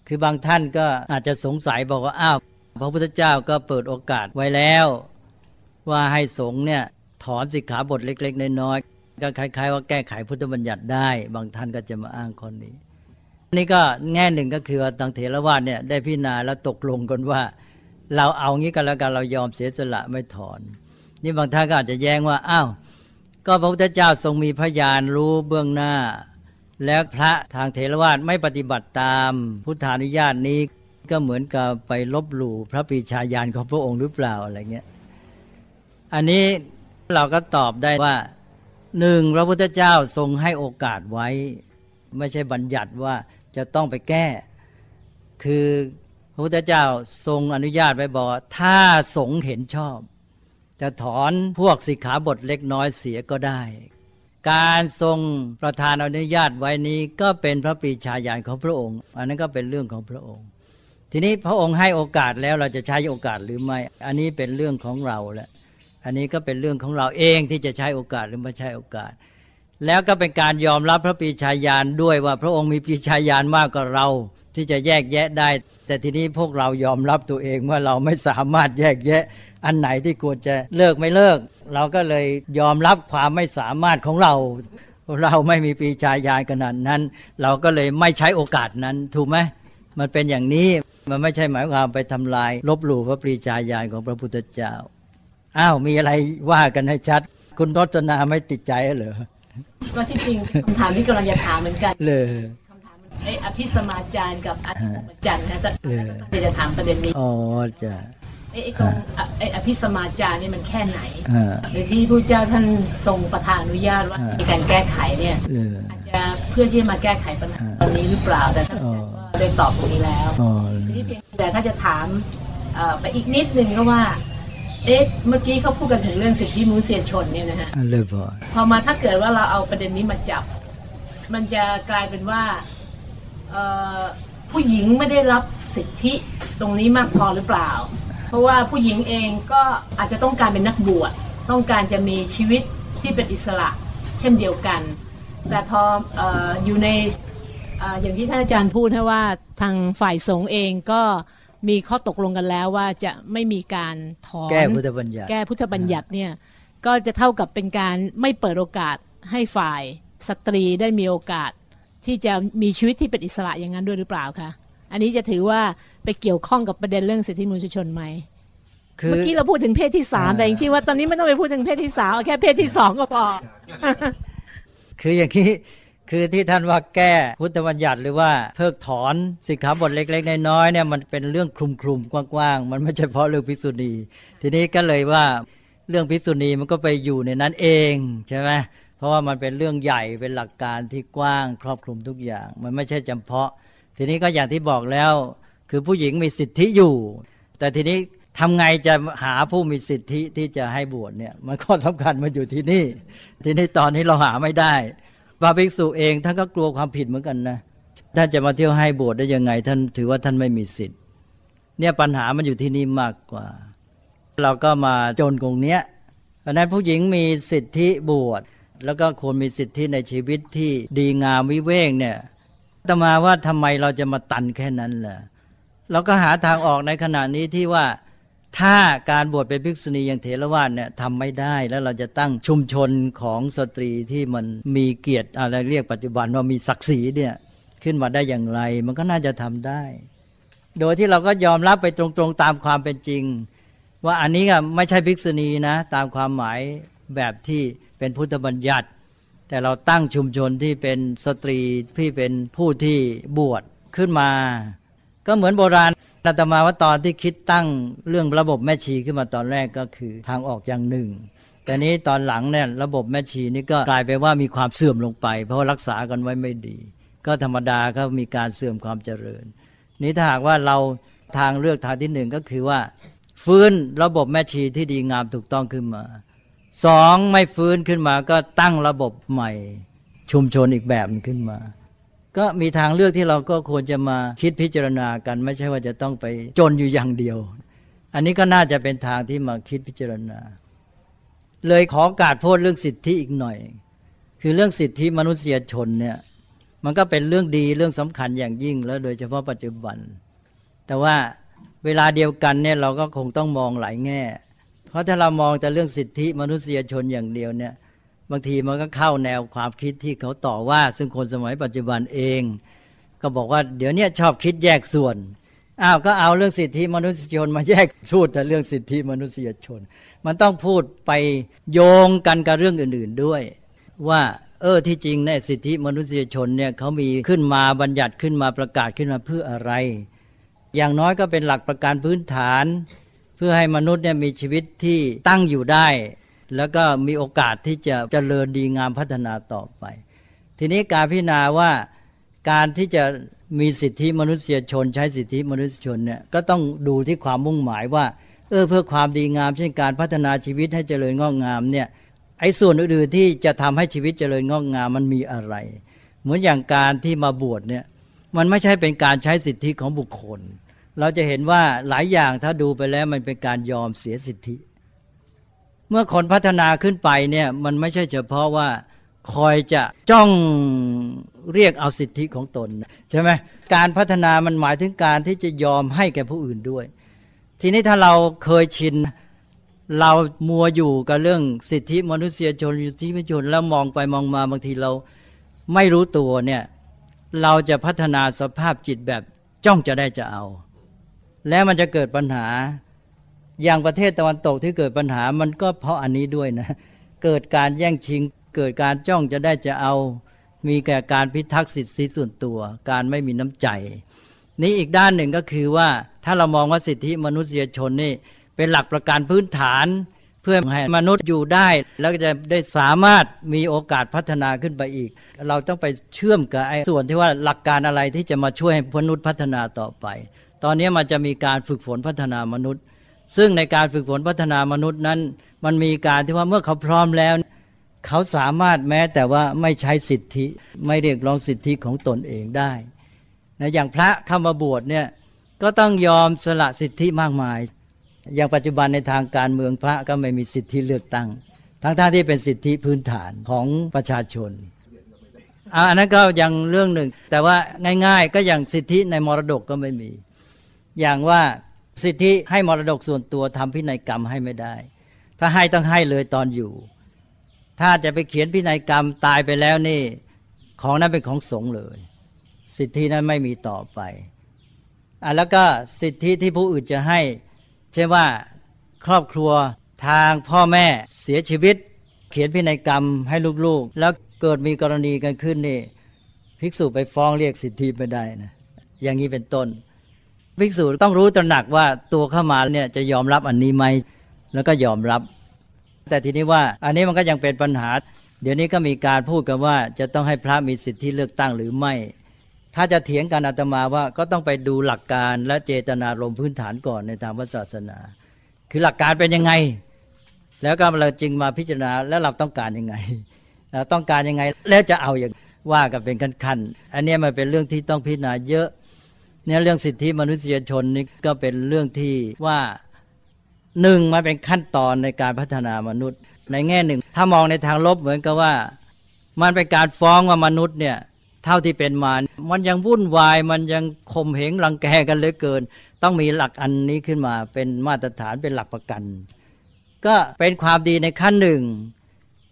คือบางท่านก็อาจจะสงสัยบอกว่าอ้าวพระพุทธเจ้าก็เปิดโอกาสไว้แล้ว ว่าให้สงฆ์เนี่ย ถอนสิกขาบทเล็ก ๆ น้อยๆก็คล้าย ๆ ว่าแก้ไขพุทธบัญญัติได้ บางท่านก็จะมาอ้างคนนี้นี่ก็แง่หนึ่งก็คือว่าทางเถรวาทเนี่ยได้พิจารณาแล้วตกลงกันว่า เราเอางี้กันแล้วกันเรายอมเสียสละไม่ถอน นี่บางท่านก็อาจจะแย้งว่าอ้าวก็พระพุทธเจ้าทรงมีพยานรู้เบื้องหน้า แล้วพระทางเถรวาทไม่ปฏิบัติตามพุทธานุญาตนี้ก็เหมือนกับไปลบหลู่พระปีชาญาณของพระองค์หรือเปล่าอะไรเงี้ยอันนี้ เราก็ตอบได้ว่าหนึ่งพระพุทธเจ้าทรงให้โอกาสไว้ ไม่ใช่บัญญัติว่าจะต้องไปแก้ คือพระพุทธเจ้าทรงอนุญาตไว้บอกถ้าสงเห็นชอบ จะถอนพวกสิกขาบทเล็กน้อยเสียก็ได้ การทรงประทานอนุญาตไว้นี้ก็เป็นพระปีชาญาณของพระองค์ อันนั้นก็เป็นเรื่องของพระองค์ ทีนี้พระองค์ให้โอกาสแล้วเราจะใช้โอกาสหรือไม่ อันนี้เป็นเรื่องของเราแหละ อันนี้ก็เป็นเรื่องของเราเองที่จะใช้โอกาสหรือไม่ใช้โอกาส แล้วก็เป็นการยอมรับพระปรีชาญาณด้วยว่า พระองค์มีปรีชาญาณมากกว่าเราที่จะแยกแยะได้ แต่ทีนี้พวกเรายอมรับตัวเองว่าเราไม่สามารถแยกแยะ อันไหนที่ควรจะเลิกไม่เลิก เราก็เลยยอมรับความไม่สามารถของเรา เราไม่มีปรีชาญาณขนาดนั้น เราก็เลยไม่ใช้โอกาสนั้นถูกไหมมันเป็นอย่างนี้มันไม่ใช่หมายความไปทำลาย ลบหลู่พระปรีชาญาณของพระพุทธเจ้า อ้าวมีอะไรว่ากันให้ชัด คุณรจนาไม่ติดใจเหรอก็ที่จริงคำถามที่กำลังจะถามเหมือนกันเลยคำถามไอ้อภิสมาจารย์กับอธิปมาจารย์นะแต่เออแต่จะถามประเด็นนี้อ๋อจะไอ้ไอ้ตรงอะไอ้อภิสมาจารย์นี่มันแค่ไหนอ่าหรือที่พระเจ้าท่านทรงประทานอนุญาตว่าอ่ามีมีการแก้ไขเนี่ยเอออาจจะเพื่อที่จะมาแก้ไขปัญหาอ่าตอนนี้หรือเปล่าแต่ท่านอ๋อก็ได้ตอบตรงนี้แล้วอ๋อทีนี้เพียงแต่ถ้าจะถามเอ่อไปอีกนิดนึงก็ว่า เอ๊ะเมื่อกี้เขาพูดกันถึงเรื่องสิทธิมนุษยชนเนี่ยนะฮะอันเลยพอพอมาถ้าเกิดว่าเราเอาประเด็นนี้มาจับ มันจะกลายเป็นว่าเอ่อผู้หญิงไม่ได้รับสิทธิตรงนี้มากพอหรือเปล่า เพราะว่าผู้หญิงเองก็อาจจะต้องการเป็นนักบวชต้องการจะมีชีวิตที่เป็นอิสระเช่นเดียวกัน แต่พอเอออยู่ในเอออย่างที่ท่านอาจารย์พูดนะว่าทางฝ่ายสงฆ์เองก็ มีข้อตกลงกันแล้วว่าจะไม่มีการถอนแก้พุทธบัญญัติแก้พุทธบัญญัติเนี่ยก็จะเท่ากับเป็นการไม่เปิดโอกาสให้ฝ่ายสตรีได้มีโอกาส ที่จะมีชีวิตที่เป็นอิสระอย่างนั้นด้วยหรือเปล่าคะอันนี้จะถือว่าไปเกี่ยวข้องกับประเด็นเรื่องสิทธิมนุษยชนไหมคือเมื่อกี้เราพูดถึงเพศที่สามอ่าแต่จริงๆว่าตอนนี้ไม่ต้องไปพูดถึงเพศที่สามเอาแค่เพศที่สองก็พอคืออย่างนี้ คือที่ท่านว่าแก้พุทธบัญญัติหรือว่าเพิกถอนสิกขาบทเล็ก ๆ น้อยๆเนี่ยมันเป็นเรื่องคลุมๆกว้างๆ มันไม่ใช่เฉพาะเรื่องภิกษุณี ทีนี้ก็เลยว่าเรื่องภิกษุณีมันก็ไปอยู่ในนั้นเองใช่ไหมเพราะว่ามันเป็นเรื่องใหญ่เป็นหลักการที่กว้างครอบคลุมทุกอย่าง มันไม่ใช่จำเพาะ ทีนี้ก็อย่างที่บอกแล้ว คือผู้หญิงมีสิทธิอยู่ แต่ทีนี้ทำไงจะหาผู้มีสิทธิที่จะให้บวชเนี่ยมันก็สำคัญมาอยู่ที่นี่ ทีนี้ตอนนี้เราหาไม่ได้ พระภิกษุเองท่านก็กลัวความผิดเหมือนกันนะท่านจะมาเที่ยวให้บวชได้ยังไง ท่านถือว่าท่านไม่มีสิทธิ์ เนี่ยปัญหามันอยู่ที่นี่มากกว่า เราก็มาจนตรงเนี้ยเพราะนั้นผู้หญิงมีสิทธิบวชแล้วก็ควรมีสิทธิในชีวิตที่ดีงามวิเวกเนี่ยตมาว่าทำไมเราจะมาตันแค่นั้นล่ะเราก็หาทางออกในขณะนี้ที่ว่า ถ้าการบวชเป็นภิกษุณีอย่างเถรวาทเนี่ยทำไม่ได้แล้วเราจะตั้งชุมชนของสตรีที่มันมีเกียรติอะไรเรียกปัจจุบันว่ามีศักดิ์ศรีเนี่ยขึ้นมาได้อย่างไร มันก็น่าจะทำได้ โดยที่เราก็ยอมรับไปตรงๆตามความเป็นจริง ว่าอันนี้ก็ไม่ใช่ภิกษุณีนะตามความหมายแบบที่เป็นพุทธบัญญัติ แต่เราตั้งชุมชนที่เป็นสตรีที่เป็นผู้ที่บวชขึ้นมา ก็เหมือนโบราณ อาตมาว่าตอนที่คิดตั้งเรื่องระบบแม่ชีขึ้นมาตอนแรกก็คือทางออกอย่างหนึ่ง แต่นี้ตอนหลังเนี่ยระบบแม่ชีนี่ก็กลายไปนว่ามีความเสื่อมลงไป เพราะรักษากันไว้ไม่ดี ก็ธรรมดาก็มีการเสื่อมความเจริญ นี้ถ้าหากว่าเราทางเลือกทางที่หนึ่งก็คือว่า ฟื้นระบบแม่ชีที่ดีงามถูกต้องขึ้นมาสองไม่ฟื้นขึ้นมาก็ตั้งระบบใหม่ ชุมชนอีกแบบขึ้นมา ก็มีทางเลือกที่เราก็ควรจะมาคิดพิจารณากัน ไม่ใช่ว่าจะต้องไปจนอยู่อย่างเดียว อันนี้ก็น่าจะเป็นทางที่มาคิดพิจารณา เลยขอการพูดเรื่องสิทธิอีกหน่อย คือเรื่องสิทธิมนุษยชนเนี่ยมันก็เป็นเรื่องดีเรื่องสำคัญอย่างยิ่ง แล้วโดยเฉพาะปัจจุบัน แต่ว่าเวลาเดียวกันเนี่ยเราก็คงต้องมองหลายแง่ เพราะถ้าเรามองแต่เรื่องสิทธิมนุษยชนอย่างเดียวเนี่ย บางทีมันก็เข้าแนวความคิดที่เขาต่อว่า ซึ่งคนสมัยปัจจุบันเอง ก็บอกว่าเดี๋ยวนี้ชอบคิดแยกส่วนอ้าวก็เอาเรื่องสิทธิมนุษยชนมาแยกพูดแต่เรื่องสิทธิมนุษยชน มันต้องพูดไปโยงกันกับเรื่องอื่น ๆด้วย ว่าเออที่จริงเนี่ยสิทธิมนุษยชนเนี่ยเขามีขึ้นมาบัญญัติขึ้นมาประกาศขึ้นมาเพื่ออะไร อย่างน้อยก็เป็นหลักประการพื้นฐาน เพื่อให้มนุษย์เนี่ยมีชีวิตที่ตั้งอยู่ได้ แล้วก็มีโอกาสที่จะเจริญดีงามพัฒนาต่อไป ทีนี้การพิจารณาว่าการที่จะมีสิทธิมนุษยชน ใช้สิทธิมนุษยชนเนี่ยก็ต้องดูที่ความมุ่งหมายว่าเออเพื่อความดีงาม เช่นการพัฒนาชีวิตให้เจริญงอกงามเนี่ยไอ้ส่วนอื่นๆที่จะทำให้ชีวิตเจริญงอกงามมันมีอะไร เหมือนอย่างการที่มาบวชเนี่ยมันไม่ใช่เป็นการใช้สิทธิของบุคคล เราจะเห็นว่าหลายอย่างถ้าดูไปแล้วมันเป็นการยอมเสียสิทธิ เมื่อคนพัฒนาขึ้นไปเนี่ยมันไม่ใช่เฉพาะว่าคอยจะจ้องเรียกเอาสิทธิของตนใช่ไหมการพัฒนามันหมายถึงการที่จะยอมให้แก่ผู้อื่นด้วย ทีนี้ถ้าเราเคยชินเรามัวอยู่กับเรื่องสิทธิมนุษยชนสิทธิมนุษยชนแล้วมองไปมองมาบางทีเราไม่รู้ตัวเนี่ยเราจะพัฒนาสภาพจิตแบบจ้องจะได้จะเอา แล้วมันจะเกิดปัญหา อย่างประเทศตะวันตกที่เกิดปัญหามันก็เพราะอันนี้ด้วยนะ เกิดการแย่งชิง เกิดการจ้องจะได้จะเอา มีแก่การพิทักษ์สิทธิส่วนตัว การไม่มีน้ำใจ นี้อีกด้านหนึ่งก็คือว่าถ้าเรามองว่าสิทธิมนุษยชนนี่เป็นหลักประกันพื้นฐาน เพื่อให้มนุษย์อยู่ได้ แล้วจะได้สามารถมีโอกาสพัฒนาขึ้นไปอีก เราต้องไปเชื่อมกับไอ้ส่วนที่ว่าหลักการอะไรที่จะมาช่วยให้มนุษย์พัฒนาต่อไป ตอนนี้มันจะมีการฝึกฝนพัฒนามนุษย์ ซึ่งในการฝึกฝนพัฒนามนุษย์นั้น มันมีการที่ว่าเมื่อเขาพร้อมแล้ว เขาสามารถแม้แต่ว่าไม่ใช้สิทธิ ไม่เรียกร้องสิทธิของตนเองได้นะอย่างพระเข้ามาบวชเนี่ยก็ต้องยอมสละสิทธิมากมาย อย่างปัจจุบันในทางการเมืองพระก็ไม่มีสิทธิเลือกตั้ง ทั้งๆทที่เป็นสิทธิพื้นฐานของประชาชนอันนั้นก็ยังเรื่องหนึ่ง แต่ว่าง่าย ๆ ก็อย่างสิทธิในมรดกก็ไม่มี อย่างว่า สิทธิให้มรดกส่วนตัวทำพินัยกรรมให้ไม่ได้ ถ้าให้ต้องให้เลยตอนอยู่ ถ้าจะไปเขียนพินัยกรรมตายไปแล้วนี่ ของนั้นเป็นของสงฆ์เลย สิทธินั้นไม่มีต่อไปอะแล้วก็สิทธิที่ผู้อื่นจะให้ เช่นว่าครอบครัวทางพ่อแม่เสียชีวิต เขียนพินัยกรรมให้ลูกๆ แล้วเกิดมีกรณีกันขึ้นนี่ภิกษุไปฟ้องเรียกสิทธิไม่ได้นะอย่างนี้เป็นต้น ภิกษุต้องรู้ตระหนักว่าตัวเข้ามาเนี่ยจะยอมรับอันนี้ไหมแล้วก็ยอมรับ แต่ทีนี้ว่าอันนี้มันก็ยังเป็นปัญหา เดี๋ยวนี้ก็มีการพูดกันว่าจะต้องให้พระมีสิทธิเลือกตั้งหรือไม่ ถ้าจะเถียงกันอาตมาว่าก็ต้องไปดูหลักการและเจตนารมณ์พื้นฐานก่อนในทางศาสนา คือหลักการเป็นยังไง แล้วก็เราจึงมาพิจารณาแล้วเราต้องการยังไงเราต้องการยังไงแล้วจะเอาอย่างว่ากันเป็นขั้นๆอันนี้มันเป็นเรื่องที่ต้องพิจารณาเยอะ เนี่ยเรื่องสิทธิมนุษยชนนี่ก็เป็นเรื่องที่ว่าหนึ่งมาเป็นขั้นตอนในการพัฒนามนุษย์ ในแง่หนึ่ง ถ้ามองในทางลบเหมือนกับว่า มันเป็นการฟ้องว่ามนุษย์เนี่ยเท่าที่เป็นมามันยังวุ่นวายมันยังข่มเหงรังแกกันเหลือเกิน ต้องมีหลักอันนี้ขึ้นมาเป็นมาตรฐานเป็นหลักประกัน ก็เป็นความดีในขั้นหนึ่ง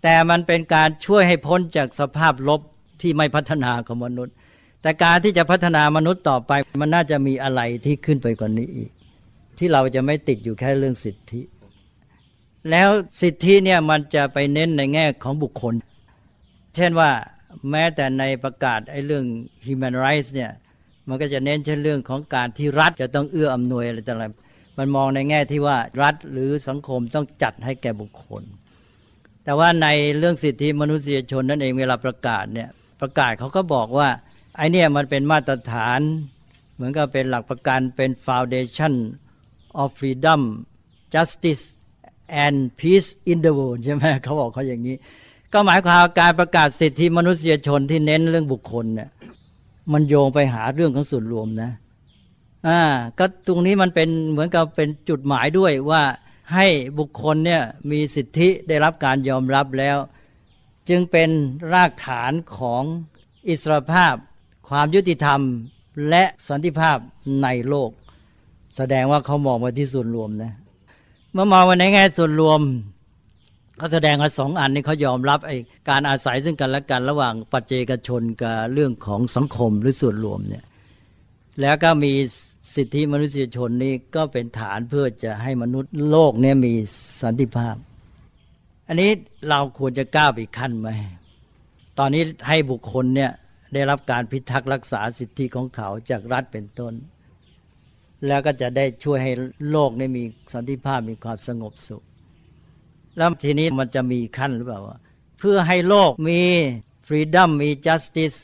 แต่มันเป็นการช่วยให้พ้นจากสภาพลบที่ไม่พัฒนาของมนุษย์ แต่การที่จะพัฒนามนุษย์ต่อไป มันน่าจะมีอะไรที่ขึ้นไปกว่านนี้อีก ที่เราจะไม่ติดอยู่แค่เรื่องสิทธิ แล้วสิทธิเนี่ยมันจะไปเน้นในแง่ของบุคคล เช่นว่าแม้แต่ในประกาศไอ้เรื่อง human rights เนี่ยมันก็จะเน้นเช่นเรื่องของการที่รัฐจะต้องเอื้ออำนวยอะไรต่างๆมันมองในแง่ที่ว่ารัฐหรือสังคมต้องจัดให้แก่บุคคล แต่ว่าในเรื่องสิทธิมนุษยชนนั่นเองเวลาประกาศเนี่ยประกาศเขาก็บอกว่า ไอเนี่ยมันเป็นมาตรฐาน เหมือนกับเป็นหลักประกันเป็น foundation of freedom justice and peace in the world ใช่ไหมเขาบอกเขาอย่างนี้ ก็หมายความการประกาศสิทธิมนุษยชนที่เน้นเรื่องบุคคลเนี่ยมันโยงไปหาเรื่องของส่วนรวมนะอ่าก็ตรงนี้มันเป็นเหมือนกับเป็นจุดหมายด้วยว่าให้บุคคลเนี่ยมีสิทธิได้รับการยอมรับแล้ว จึงเป็นรากฐานของอิสรภาพ ความยุติธรรมและสันติภาพในโลก แสดงว่าเขามองมาที่ส่วนรวมนะเมื่อมองมาในแง่ส่วนรวมเขาแสดงว่าสองอันนี้เขายอมรับไอ้การอาศัยซึ่งกันและกันระหว่างปัจเจกชนกับเรื่องของสังคมหรือส่วนรวมเนี่ยแล้วก็มีสิทธิมนุษยชนนี่ก็เป็นฐานเพื่อจะให้มนุษย์โลกเนี่ยมีสันติภาพ อันนี้เราควรจะก้าวอีกขั้นไหม ตอนนี้ให้บุคคลเนี่ย ได้รับการพิทักษ์รักษาสิทธิของเขาจากรัฐเป็นต้น แล้วก็จะได้ช่วยให้โลกได้มีสันติภาพมีความสงบสุข แล้วทีนี้มันจะมีขั้นหรือเปล่าว่าเพื่อให้โลกมี freedom มี justice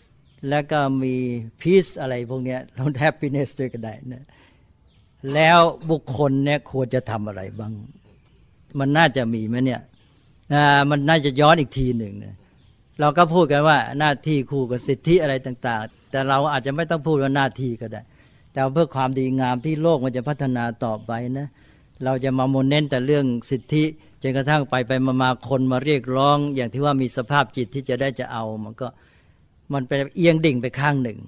แล้วก็มี peace อะไรพวกนี้เรา happiness ด้วยก็ได้นะแล้วบุคคลเนี่ยควรจะทำอะไรบ้าง มันน่าจะมีไหมเนี่ยมันน่าจะย้อนอีกทีหนึ่งนะ เราก็พูดกันว่าหน้าที่คู่กับสิทธิอะไรต่าง ๆ แต่เราอาจจะไม่ต้องพูดว่าหน้าที่ก็ได้ แต่เพื่อความดีงามที่โลกมันจะพัฒนาต่อไปนะเราจะมาโมเน้นแต่เรื่องสิทธิจนกระทั่งไปไปมามาคนมาเรียกร้อง อย่างที่ว่ามีสภาพจิตที่จะได้จะเอา มันก็มันไปเอียงดิ่งไปข้างหนึ่ง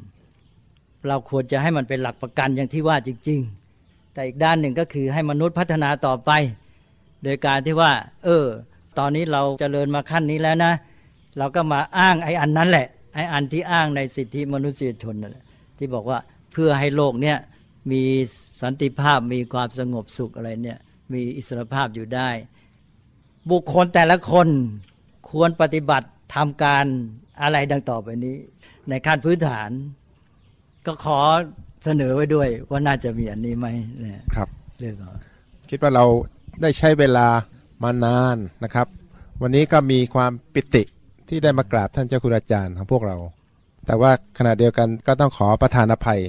เราควรจะให้มันเป็นหลักประกันอย่างที่ว่าจริง ๆ แต่อีกด้านหนึ่งก็คือให้มนุษย์พัฒนาต่อไป โดยการที่ว่า เออ ตอนนี้เราจเจริญมาขั้นนี้แล้วนะ เราก็มาอ้างไอ้อันนั้นแหละไอ้อันที่อ้างในสิทธิมนุษยชนนั่นแหละที่บอกว่าเพื่อให้โลกเนี่ยมีสันติภาพมีความสงบสุขอะไรเนี่ยมีอิสรภาพอยู่ได้ บุคคลแต่ละคนควรปฏิบัติทำการอะไรดังต่อไปนี้ ในขั้นพื้นฐาน ก็ขอเสนอไว้ด้วยว่าน่าจะมีอันนี้ไหมเนี่ยครับเรื่องคิดว่าเราได้ใช้เวลามานานนะครับ วันนี้ก็มีความปิติ ที่ได้มากราบท่านเจ้าคุณอาจารย์ของพวกเรา แต่ว่าขณะเดียวกันก็ต้องขอประทานอภัย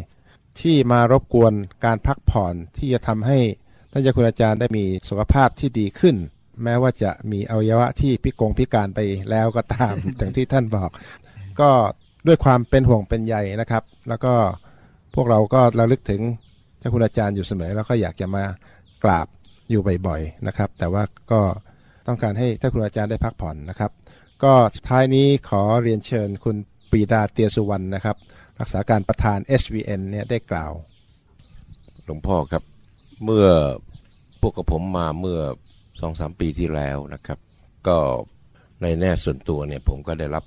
ที่มารบกวนการพักผ่อนที่จะทำให้ท่านเจ้าคุณอาจารย์ได้มีสุขภาพที่ดีขึ้น แม้ว่าจะมีอวัยวะที่พิกงพิการไปแล้วก็ตามอย่างที่ท่านบอก ก็ด้วยความเป็นห่วงเป็นใยนะครับ แล้วก็พวกเราก็ระลึกถึงเจ้าคุณอาจารย์อยู่เสมอ แล้วก็อยากจะมากราบอยู่บ่อยๆนะครับ แต่ว่าก็ต้องการให้ท่านคุณอาจารย์ได้พักผ่อนนะครับ ก็สุดท้ายนี้ขอเรียนเชิญคุณปีดาเตียสุวรรณนะครับ รักษาการประธาน SVN เนี่ยได้กล่าว หลวงพ่อครับ เมื่อพวกกับผมมาเมื่อสองสามปีที่แล้วนะครับ ก็ในแน่ส่วนตัวเนี่ยผมก็ได้รับ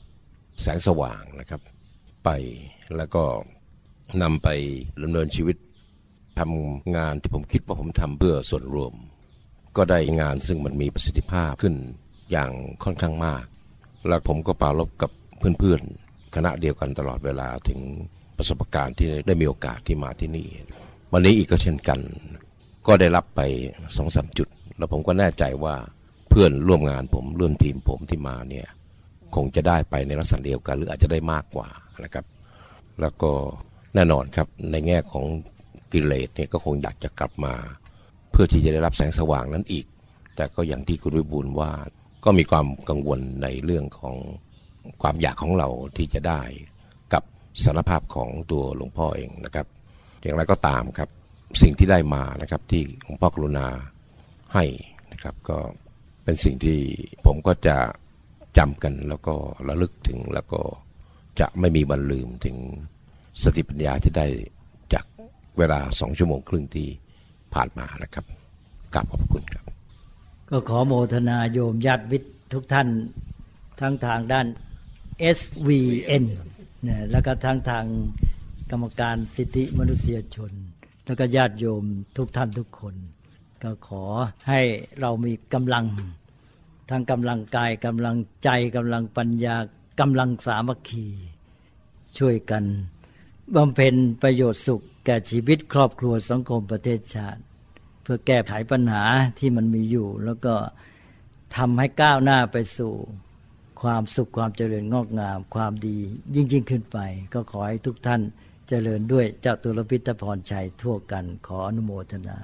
แสงสว่างนะครับ ไปแล้วก็นำไปดำเนินชีวิตทำงานที่ผมคิดว่าผมทำเพื่อส่วนรวม ก็ได้งานซึ่งมันมีประสิทธิภาพขึ้นอย่างค่อนข้างมาก แล้วผมก็ปาลบกับเพื่อนๆ คณะเดียวกันตลอดเวลาถึงประสบการณ์ที่ได้มีโอกาสที่มาที่นี่ วันนี้อีกก็เช่นกัน ก็ได้รับไปสองสามจุด แล้วผมก็แน่ใจว่าเพื่อนร่วมงานผมร่วมทีมผมที่มาเนี่ยคงจะได้ไปในลักษณะเดียวกัน หรืออาจจะได้มากกว่านะครับ แล้วก็แน่นอนครับในแง่ของกิเลสเนี่ยก็คงอยากจะกลับมา เพื่อที่จะได้รับแสงสว่างนั้นอีก แต่ก็อย่างที่คุณวิบูลว่า ก็มีความกังวลในเรื่องของความอยากของเราที่จะได้กับสารภาพของตัวหลวงพ่อเองนะครับ อย่างไรก็ตามครับสิ่งที่ได้มานะครับที่หลวงพ่อกรุณาให้นะครับ ก็เป็นสิ่งที่ผมก็จะจำกันแล้วก็ระลึกถึงแล้วก็จะไม่มีวันลืมถึงสติปัญญาที่ได้จากเวลาสองชั่วโมงครึ่งที่ผ่านมานะครับกราบขอบคุณครับ ก็ขอโมทนาโยมญาติวิทย์ทุกท่านทั้งทางด้าน SVN นะแล้วก็ทั้งทางกรรมการสิทธิมนุษยชน แล้วก็ญาติโยมทุกท่านทุกคน ก็ขอให้เรามีกำลังทั้งกำลังกายกำลังใจกำลังปัญญากำลังสามัคคีช่วยกันบำเพ็ญประโยชน์สุขแก่ชีวิตครอบครัวสังคมประเทศชาติ เพื่อแก้ไขปัญหาที่มันมีอยู่ แล้วก็ทำให้ก้าวหน้าไปสู่ความสุขความเจริญงอกงาม ความดียิ่งยิ่งขึ้นไป ก็ขอให้ทุกท่านเจริญด้วยเจ้าตุลพิทพรชัยทั่วกันขออนุโมทนา